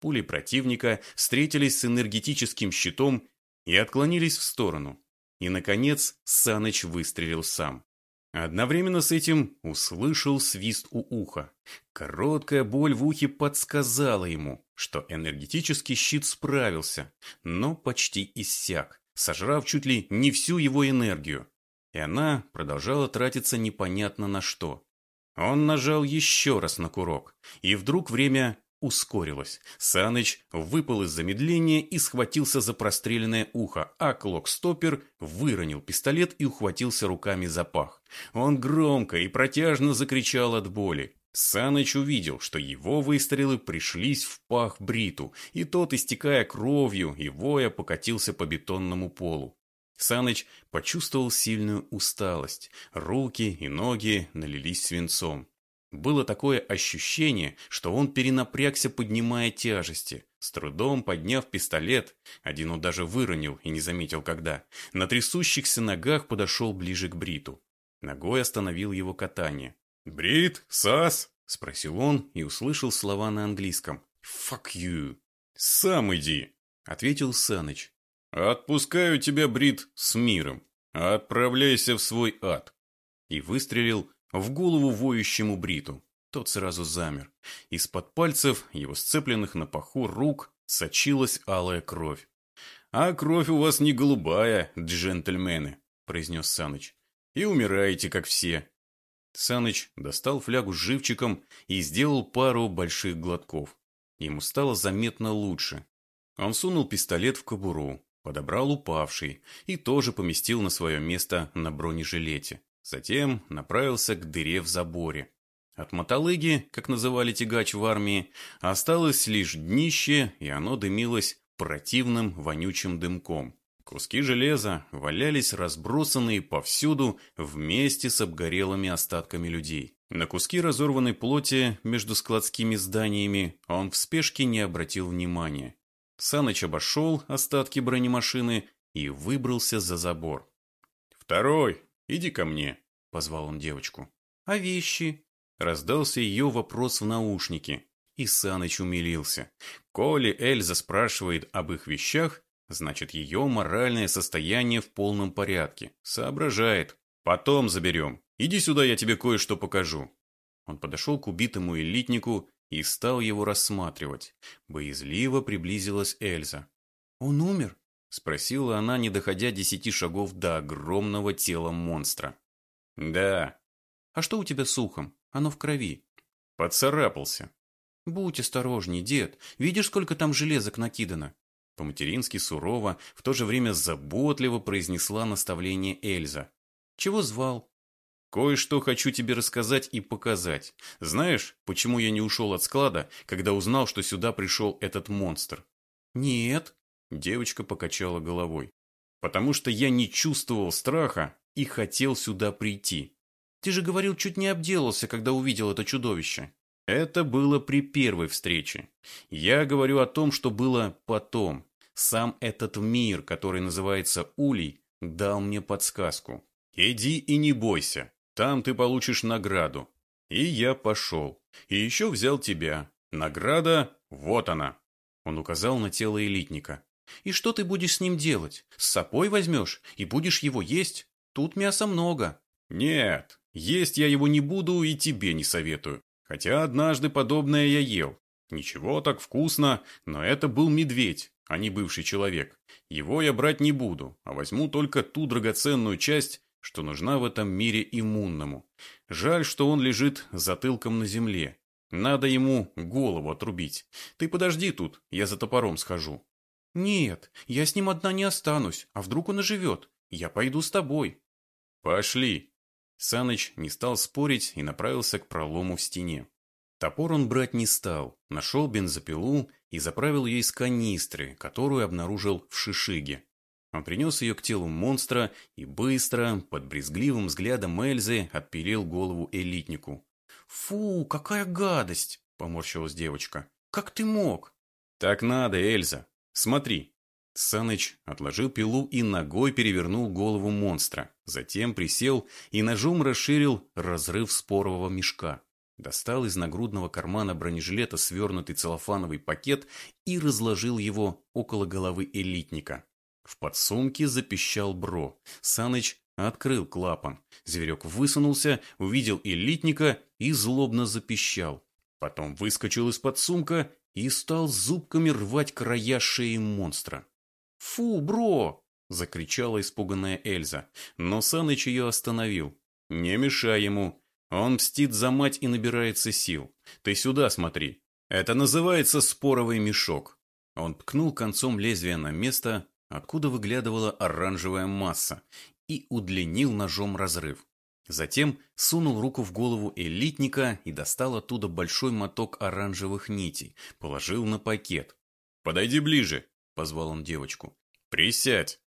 Пули противника встретились с энергетическим щитом и отклонились в сторону. И, наконец, Саныч выстрелил сам. Одновременно с этим услышал свист у уха. Короткая боль в ухе подсказала ему, что энергетический щит справился, но почти иссяк, сожрав чуть ли не всю его энергию. И она продолжала тратиться непонятно на что. Он нажал еще раз на курок, и вдруг время ускорилось. Саныч выпал из замедления и схватился за простреленное ухо, а Клокстопер выронил пистолет и ухватился руками за пах. Он громко и протяжно закричал от боли. Саныч увидел, что его выстрелы пришлись в пах Бриту, и тот, истекая кровью и воя, покатился по бетонному полу. Саныч почувствовал сильную усталость. Руки и ноги налились свинцом. Было такое ощущение, что он перенапрягся, поднимая тяжести. С трудом подняв пистолет, один он даже выронил и не заметил когда, на трясущихся ногах подошел ближе к Бриту. Ногой остановил его катание. «Брит, Сас?» – спросил он и услышал слова на английском. «Fuck you!» «Сам иди!» – ответил Саныч. «Отпускаю тебя, Брит, с миром. Отправляйся в свой ад!» И выстрелил в голову воющему бриту. Тот сразу замер. Из-под пальцев, его сцепленных на паху рук, сочилась алая кровь. «А кровь у вас не голубая, джентльмены», – произнес Саныч. «И умираете, как все». Саныч достал флягу с живчиком и сделал пару больших глотков. Ему стало заметно лучше. Он сунул пистолет в кобуру, подобрал упавший и тоже поместил на свое место на бронежилете. Затем направился к дыре в заборе. От мотолыги, как называли тягач в армии, осталось лишь днище, и оно дымилось противным вонючим дымком. Куски железа валялись разбросанные повсюду вместе с обгорелыми остатками людей. На куски разорванной плоти между складскими зданиями он в спешке не обратил внимания. Саныч обошел остатки бронемашины и выбрался за забор. «Второй!» «Иди ко мне», — позвал он девочку. «А вещи?» Раздался ее вопрос в наушнике, и Саныч умилился. Коли Эльза спрашивает об их вещах, значит, ее моральное состояние в полном порядке. Соображает. «Потом заберем. Иди сюда, я тебе кое-что покажу». Он подошел к убитому элитнику и стал его рассматривать. Боязливо приблизилась Эльза. «Он умер?» — спросила она, не доходя десяти шагов до огромного тела монстра. «Да». «А что у тебя с ухом? Оно в крови». «Поцарапался». «Будь осторожней, дед. Видишь, сколько там железок накидано?» По-матерински сурово, в то же время заботливо произнесла наставление Эльза. «Чего звал?» «Кое-что хочу тебе рассказать и показать. Знаешь, почему я не ушел от склада, когда узнал, что сюда пришел этот монстр?» «Нет», Девочка покачала головой. «Потому что я не чувствовал страха и хотел сюда прийти». «Ты же говорил, чуть не обделался, когда увидел это чудовище». Это было при первой встрече. Я говорю о том, что было потом. Сам этот мир, который называется Улей, дал мне подсказку. Иди и не бойся, там ты получишь награду. И я пошел. И еще взял тебя. Награда, вот она. Он указал на тело элитника. И что ты будешь с ним делать? С собой возьмешь и будешь его есть? Тут мяса много. Нет, есть я его не буду и тебе не советую. Хотя однажды подобное я ел. Ничего так вкусно, но это был медведь, а не бывший человек. Его я брать не буду, а возьму только ту драгоценную часть, что нужна в этом мире иммунному. Жаль, что он лежит затылком на земле. Надо ему голову отрубить. Ты подожди тут, я за топором схожу. Нет, я с ним одна не останусь, а вдруг он оживет? Я пойду с тобой. Пошли. Саныч не стал спорить и направился к пролому в стене. Топор он брать не стал, нашел бензопилу и заправил ей из канистры, которую обнаружил в шишиге. Он принес ее к телу монстра и быстро, под брезгливым взглядом Эльзы, отпилил голову элитнику. «Фу, какая гадость!» – поморщилась девочка. «Как ты мог?» «Так надо, Эльза. Смотри». Саныч отложил пилу и ногой перевернул голову монстра. Затем присел и ножом расширил разрыв спорового мешка достал из нагрудного кармана бронежилета свернутый целлофановый пакет и разложил его около головы элитника. В подсумке запищал Бро. Саныч открыл клапан. Зверек высунулся, увидел элитника и злобно запищал. Потом выскочил из подсумка и стал зубками рвать края шеи монстра. «Фу, Бро!» – закричала испуганная Эльза, но Саныч ее остановил. «Не мешай ему, он мстит за мать и набирается сил. Ты сюда смотри. Это называется споровый мешок. Он ткнул концом лезвия на место, откуда выглядывала оранжевая масса, и удлинил ножом разрыв. Затем сунул руку в голову элитника и достал оттуда большой моток оранжевых нитей, положил на пакет. «Подойди ближе», — позвал он девочку. «Присядь».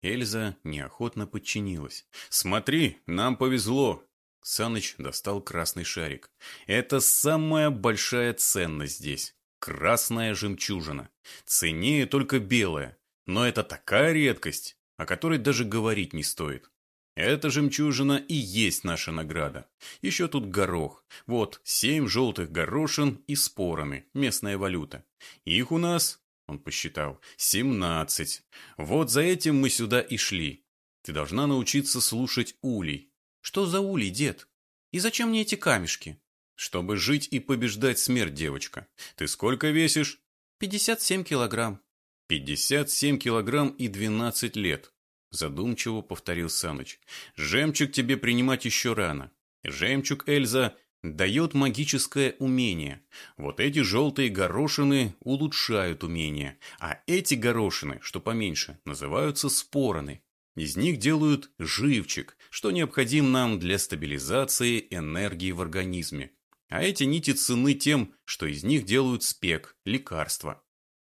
Эльза неохотно подчинилась. «Смотри, нам повезло. Саныч достал красный шарик. Это самая большая ценность здесь. Красная жемчужина. Ценнее только белая. Но это такая редкость, о которой даже говорить не стоит. Эта жемчужина и есть наша награда. Еще тут горох. Вот, семь желтых горошин и спорами, местная валюта. Их у нас, он посчитал, семнадцать. Вот за этим мы сюда и шли. Ты должна научиться слушать улей. Что за улей, дед? И зачем мне эти камешки? Чтобы жить и побеждать смерть, девочка. Ты сколько весишь? Пятьдесят семь килограмм. Пятьдесят семь килограмм и двенадцать лет. Задумчиво повторил Саныч. Жемчуг тебе принимать еще рано. Жемчуг, Эльза, дает магическое умение. Вот эти желтые горошины улучшают умение, а эти горошины, что поменьше, называются спороны. Из них делают живчик, что необходим нам для стабилизации энергии в организме. А эти нити ценны тем, что из них делают спек, лекарства.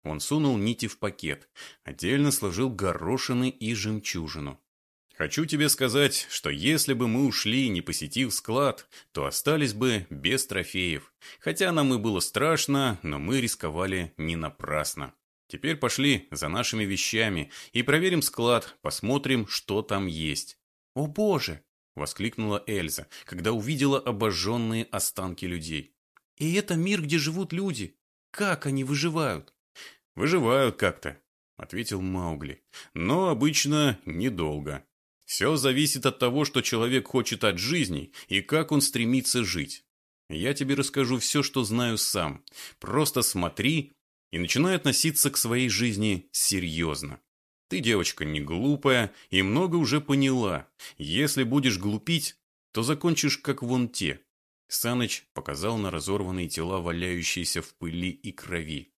Он сунул нити в пакет, отдельно сложил горошины и жемчужину. Хочу тебе сказать, что если бы мы ушли, не посетив склад, то остались бы без трофеев. Хотя нам и было страшно, но мы рисковали не напрасно. Теперь пошли за нашими вещами и проверим склад, посмотрим, что там есть. «О боже!» — воскликнула Эльза, когда увидела обожженные останки людей. «И это мир, где живут люди. Как они выживают?» «Выживают как-то», — ответил Маугли. «Но обычно недолго. Все зависит от того, что человек хочет от жизни и как он стремится жить. Я тебе расскажу все, что знаю сам. Просто смотри и начинай относиться к своей жизни серьезно. Ты девочка не глупая и много уже поняла. Если будешь глупить, то закончишь как вон те. Саныч показал на разорванные тела, валяющиеся в пыли и крови.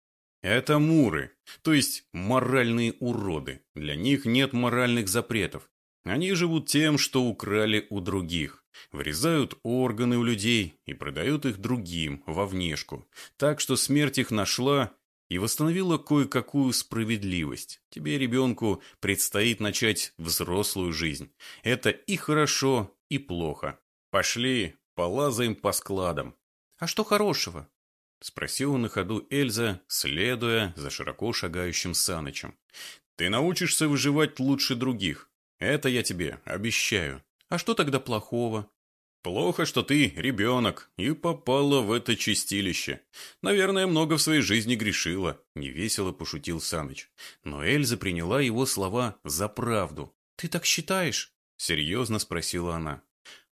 Это муры, то есть моральные уроды. Для них нет моральных запретов. Они живут тем, что украли у других. Вырезают органы у людей и продают их другим, во внешку. Так что смерть их нашла и восстановила кое-какую справедливость. Тебе, ребенку, предстоит начать взрослую жизнь. Это и хорошо, и плохо. Пошли, полазаем по складам. А что хорошего? Спросила на ходу Эльза, следуя за широко шагающим Санычем. Ты научишься выживать лучше других. Это я тебе обещаю. А что тогда плохого? Плохо, что ты ребенок и попала в это чистилище. Наверное, много в своей жизни грешила, невесело пошутил Саныч. Но Эльза приняла его слова за правду. Ты так считаешь? Серьезно спросила она.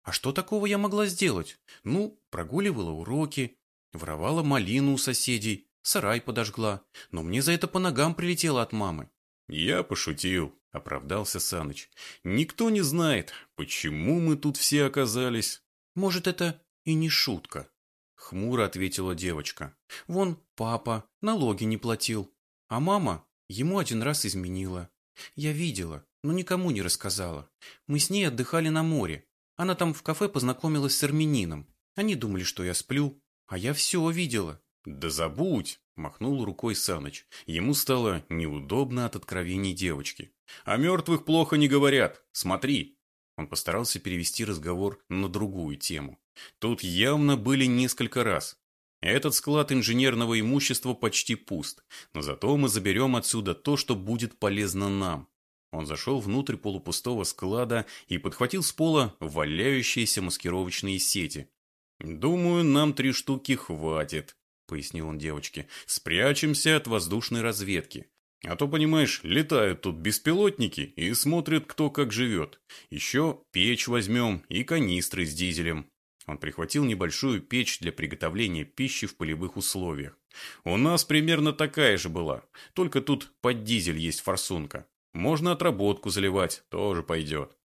А что такого я могла сделать? Ну, прогуливала уроки, воровала малину у соседей, сарай подожгла, но мне за это по ногам прилетело от мамы. Я пошутил, — оправдался Саныч. «Никто не знает, почему мы тут все оказались». «Может, это и не шутка», — хмуро ответила девочка. «Вон папа налоги не платил, а мама ему один раз изменила. Я видела, но никому не рассказала. Мы с ней отдыхали на море. Она там в кафе познакомилась с армянином. Они думали, что я сплю, а я все видела». «Да забудь!» – махнул рукой Саныч. Ему стало неудобно от откровений девочки. О мертвых плохо не говорят. Смотри. Он постарался перевести разговор на другую тему. Тут явно были несколько раз. Этот склад инженерного имущества почти пуст, но зато мы заберем отсюда то, что будет полезно нам. Он зашел внутрь полупустого склада и подхватил с пола валяющиеся маскировочные сети. «Думаю, нам три штуки хватит», — пояснил он девочке. «Спрячемся от воздушной разведки. А то, понимаешь, летают тут беспилотники и смотрят, кто как живет. Еще печь возьмем и канистры с дизелем. Он прихватил небольшую печь для приготовления пищи в полевых условиях. У нас примерно такая же была, только тут под дизель есть форсунка. Можно отработку заливать, тоже пойдет.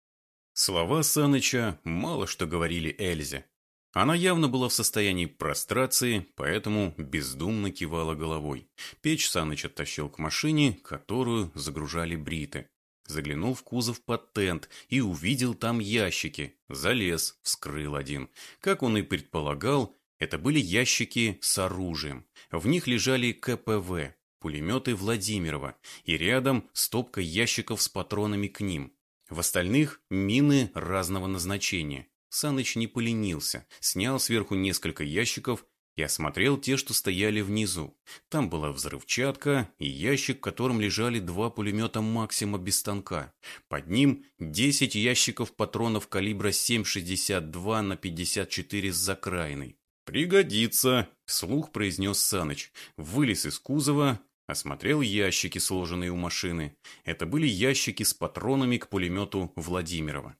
Слова Саныча мало что говорили Эльзе. Она явно была в состоянии прострации, поэтому бездумно кивала головой. Печь Саныч оттащил к машине, которую загружали бриты. Заглянул в кузов под тент и увидел там ящики. Залез, вскрыл один. Как он и предполагал, это были ящики с оружием. В них лежали КПВ, пулеметы Владимирова, и рядом стопка ящиков с патронами к ним. В остальных мины разного назначения. Саныч не поленился, снял сверху несколько ящиков и осмотрел те, что стояли внизу. Там была взрывчатка и ящик, в котором лежали два пулемета «Максима» без станка. Под ним 10 ящиков патронов калибра 7,62 на 54 с закраиной. «Пригодится», — вслух произнес Саныч. Вылез из кузова, осмотрел ящики, сложенные у машины. Это были ящики с патронами к пулемету Владимирова.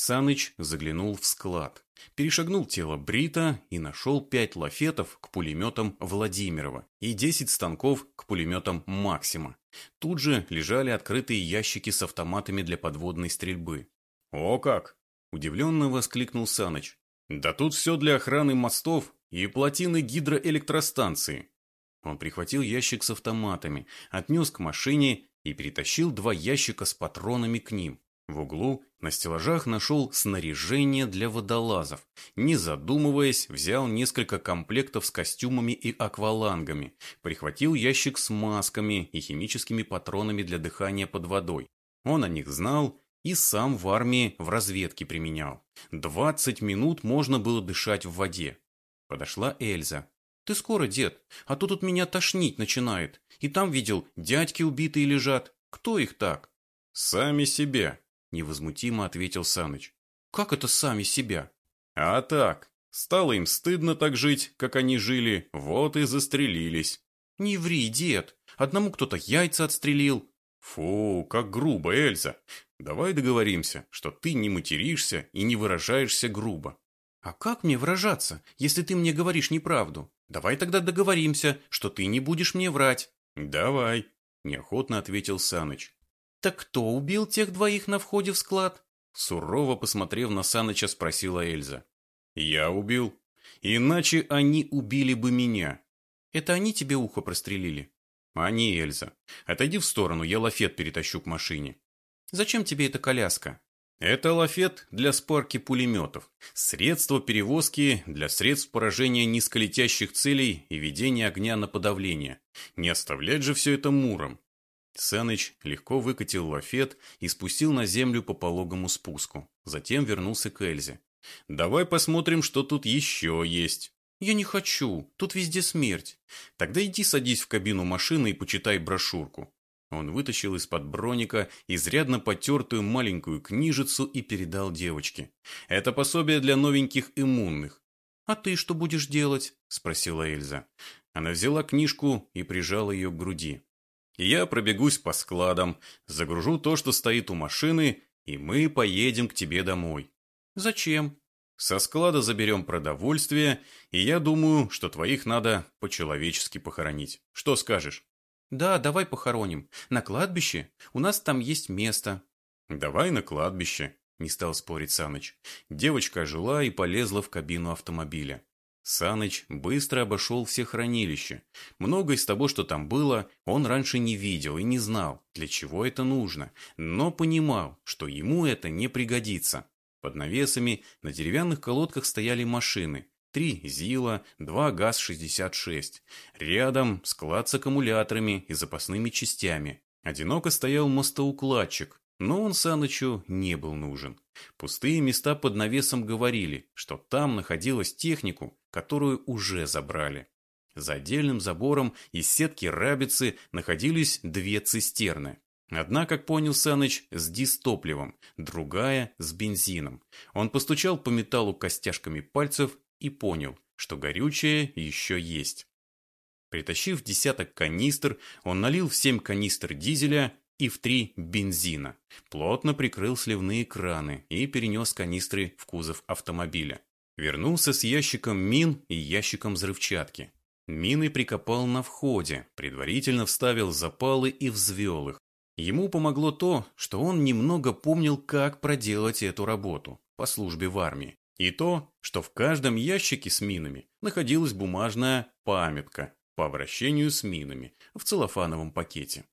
Саныч заглянул в склад, перешагнул тело Брита и нашел пять лафетов к пулеметам Владимирова и десять станков к пулеметам Максима. Тут же лежали открытые ящики с автоматами для подводной стрельбы. «О как!» – удивленно воскликнул Саныч. «Да тут все для охраны мостов и плотины гидроэлектростанции». Он прихватил ящик с автоматами, отнес к машине и перетащил два ящика с патронами к ним. В углу на стеллажах нашел снаряжение для водолазов. Не задумываясь, взял несколько комплектов с костюмами и аквалангами. Прихватил ящик с масками и химическими патронами для дыхания под водой. Он о них знал и сам в армии в разведке применял. Двадцать минут можно было дышать в воде. Подошла Эльза. «Ты скоро, дед, а то тут меня тошнить начинает. И там видел, дядьки убитые лежат. Кто их так?» «Сами себе», Невозмутимо ответил Саныч. Как это сами себя? А так, стало им стыдно так жить, как они жили, вот и застрелились. Не ври, дед. Одному кто-то яйца отстрелил. Фу, как грубо, Эльза. Давай договоримся, что ты не материшься и не выражаешься грубо. А как мне выражаться, если ты мне говоришь неправду? Давай тогда договоримся, что ты не будешь мне врать. Давай, неохотно ответил Саныч. «Так кто убил тех двоих на входе в склад?» Сурово посмотрев на Саныча, спросила Эльза. «Я убил. Иначе они убили бы меня». «Это они тебе ухо прострелили?» «Они, Эльза. Отойди в сторону, я лафет перетащу к машине». «Зачем тебе эта коляска?» Это лафет для спарки пулеметов, средство перевозки для средств поражения низколетящих целей и ведения огня на подавление. Не оставлять же все это муром. Саныч легко выкатил лафет и спустил на землю по пологому спуску. Затем вернулся к Эльзе. «Давай посмотрим, что тут еще есть». «Я не хочу. Тут везде смерть. Тогда иди садись в кабину машины и почитай брошюрку». Он вытащил из-под броника изрядно потертую маленькую книжицу и передал девочке. «Это пособие для новеньких иммунных». «А ты что будешь делать?» – спросила Эльза. Она взяла книжку и прижала ее к груди. «Я пробегусь по складам, загружу то, что стоит у машины, и мы поедем к тебе домой». «Зачем?» «Со склада заберем продовольствие, и я думаю, что твоих надо по-человечески похоронить. Что скажешь?» «Да, давай похороним. На кладбище? У нас там есть место». «Давай на кладбище», – не стал спорить Саныч. Девочка жила и полезла в кабину автомобиля. Саныч быстро обошел все хранилища. Много из того, что там было, он раньше не видел и не знал, для чего это нужно, но понимал, что ему это не пригодится. Под навесами на деревянных колодках стояли машины, Три ЗИЛа, два ГАЗ-66. Рядом склад с аккумуляторами и запасными частями. Одиноко стоял мостоукладчик, но он Санычу не был нужен. Пустые места под навесом говорили, что там находилась технику, которую уже забрали. За отдельным забором из сетки рабицы находились две цистерны. Одна, как понял Саныч, с дистопливом, другая с бензином. Он постучал по металлу костяшками пальцев и понял, что горючее еще есть. Притащив десяток канистр, он налил в семь канистр дизеля и в три бензина, плотно прикрыл сливные краны и перенес канистры в кузов автомобиля. Вернулся с ящиком мин и ящиком взрывчатки. Мины прикопал на входе, предварительно вставил запалы и взвел их. Ему помогло то, что он немного помнил, как проделать эту работу по службе в армии. И то, что в каждом ящике с минами находилась бумажная памятка по обращению с минами в целлофановом пакете.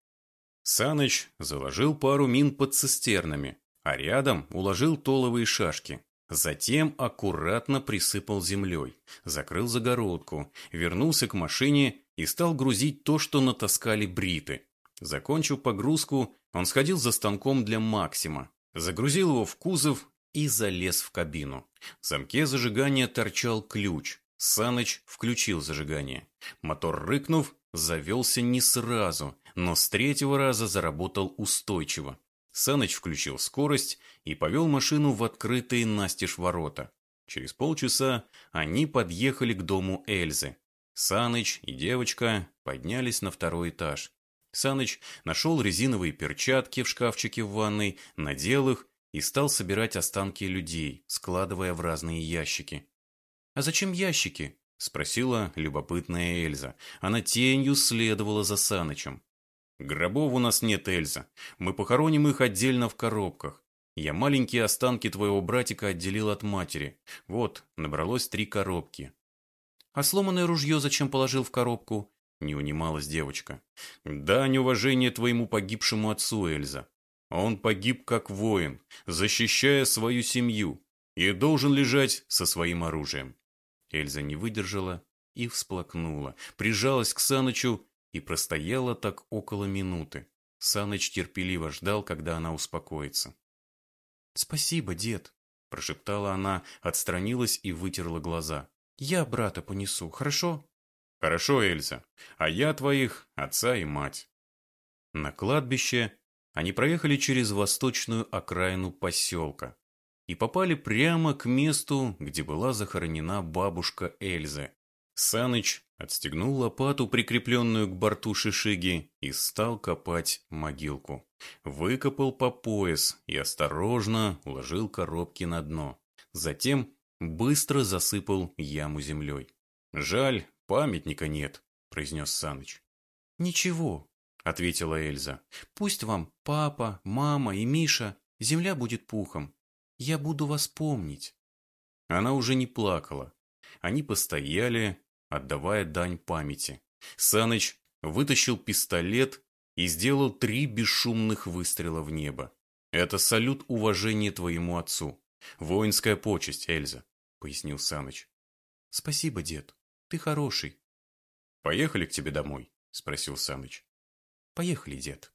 Саныч заложил пару мин под цистернами, а рядом уложил толовые шашки. Затем аккуратно присыпал землей, закрыл загородку, вернулся к машине и стал грузить то, что натаскали бриты. Закончив погрузку, он сходил за станком для Максима, загрузил его в кузов и залез в кабину. В замке зажигания торчал ключ. Саныч включил зажигание. Мотор рыкнув, завелся не сразу, но с третьего раза заработал устойчиво. Саныч включил скорость и повел машину в открытые настежь ворота. Через полчаса они подъехали к дому Эльзы. Саныч и девочка поднялись на второй этаж. Саныч нашел резиновые перчатки в шкафчике в ванной, надел их и стал собирать останки людей, складывая в разные ящики. «А зачем ящики?» – спросила любопытная Эльза. Она тенью следовала за Санычем. «Гробов у нас нет, Эльза. Мы похороним их отдельно в коробках. Я маленькие останки твоего братика отделил от матери. Вот, набралось три коробки». «А сломанное ружье зачем положил в коробку?» – не унималась девочка. «Дань уважения твоему погибшему отцу, Эльза. Он погиб как воин, защищая свою семью, и должен лежать со своим оружием. Эльза не выдержала и всплакнула, прижалась к Санычу и простояла так около минуты. Саныч терпеливо ждал, когда она успокоится. «Спасибо, дед», – прошептала она, отстранилась и вытерла глаза. «Я брата понесу, хорошо?» «Хорошо, Эльза. А я твоих отца и мать». На кладбище они проехали через восточную окраину поселка и попали прямо к месту, где была захоронена бабушка Эльзы. Саныч отстегнул лопату, прикрепленную к борту шишиги, и стал копать могилку. Выкопал по пояс и осторожно уложил коробки на дно. Затем быстро засыпал яму землей. «Жаль, памятника нет», — произнес Саныч. «Ничего, ответила Эльза. Пусть вам папа, мама и Миша, земля будет пухом. Я буду вас помнить. Она уже не плакала. Они постояли, отдавая дань памяти. Саныч вытащил пистолет и сделал три бесшумных выстрела в небо. Это салют уважения твоему отцу. Воинская почесть, Эльза, пояснил Саныч. Спасибо, дед. Ты хороший. Поехали к тебе домой, спросил Саныч. Поехали, дед.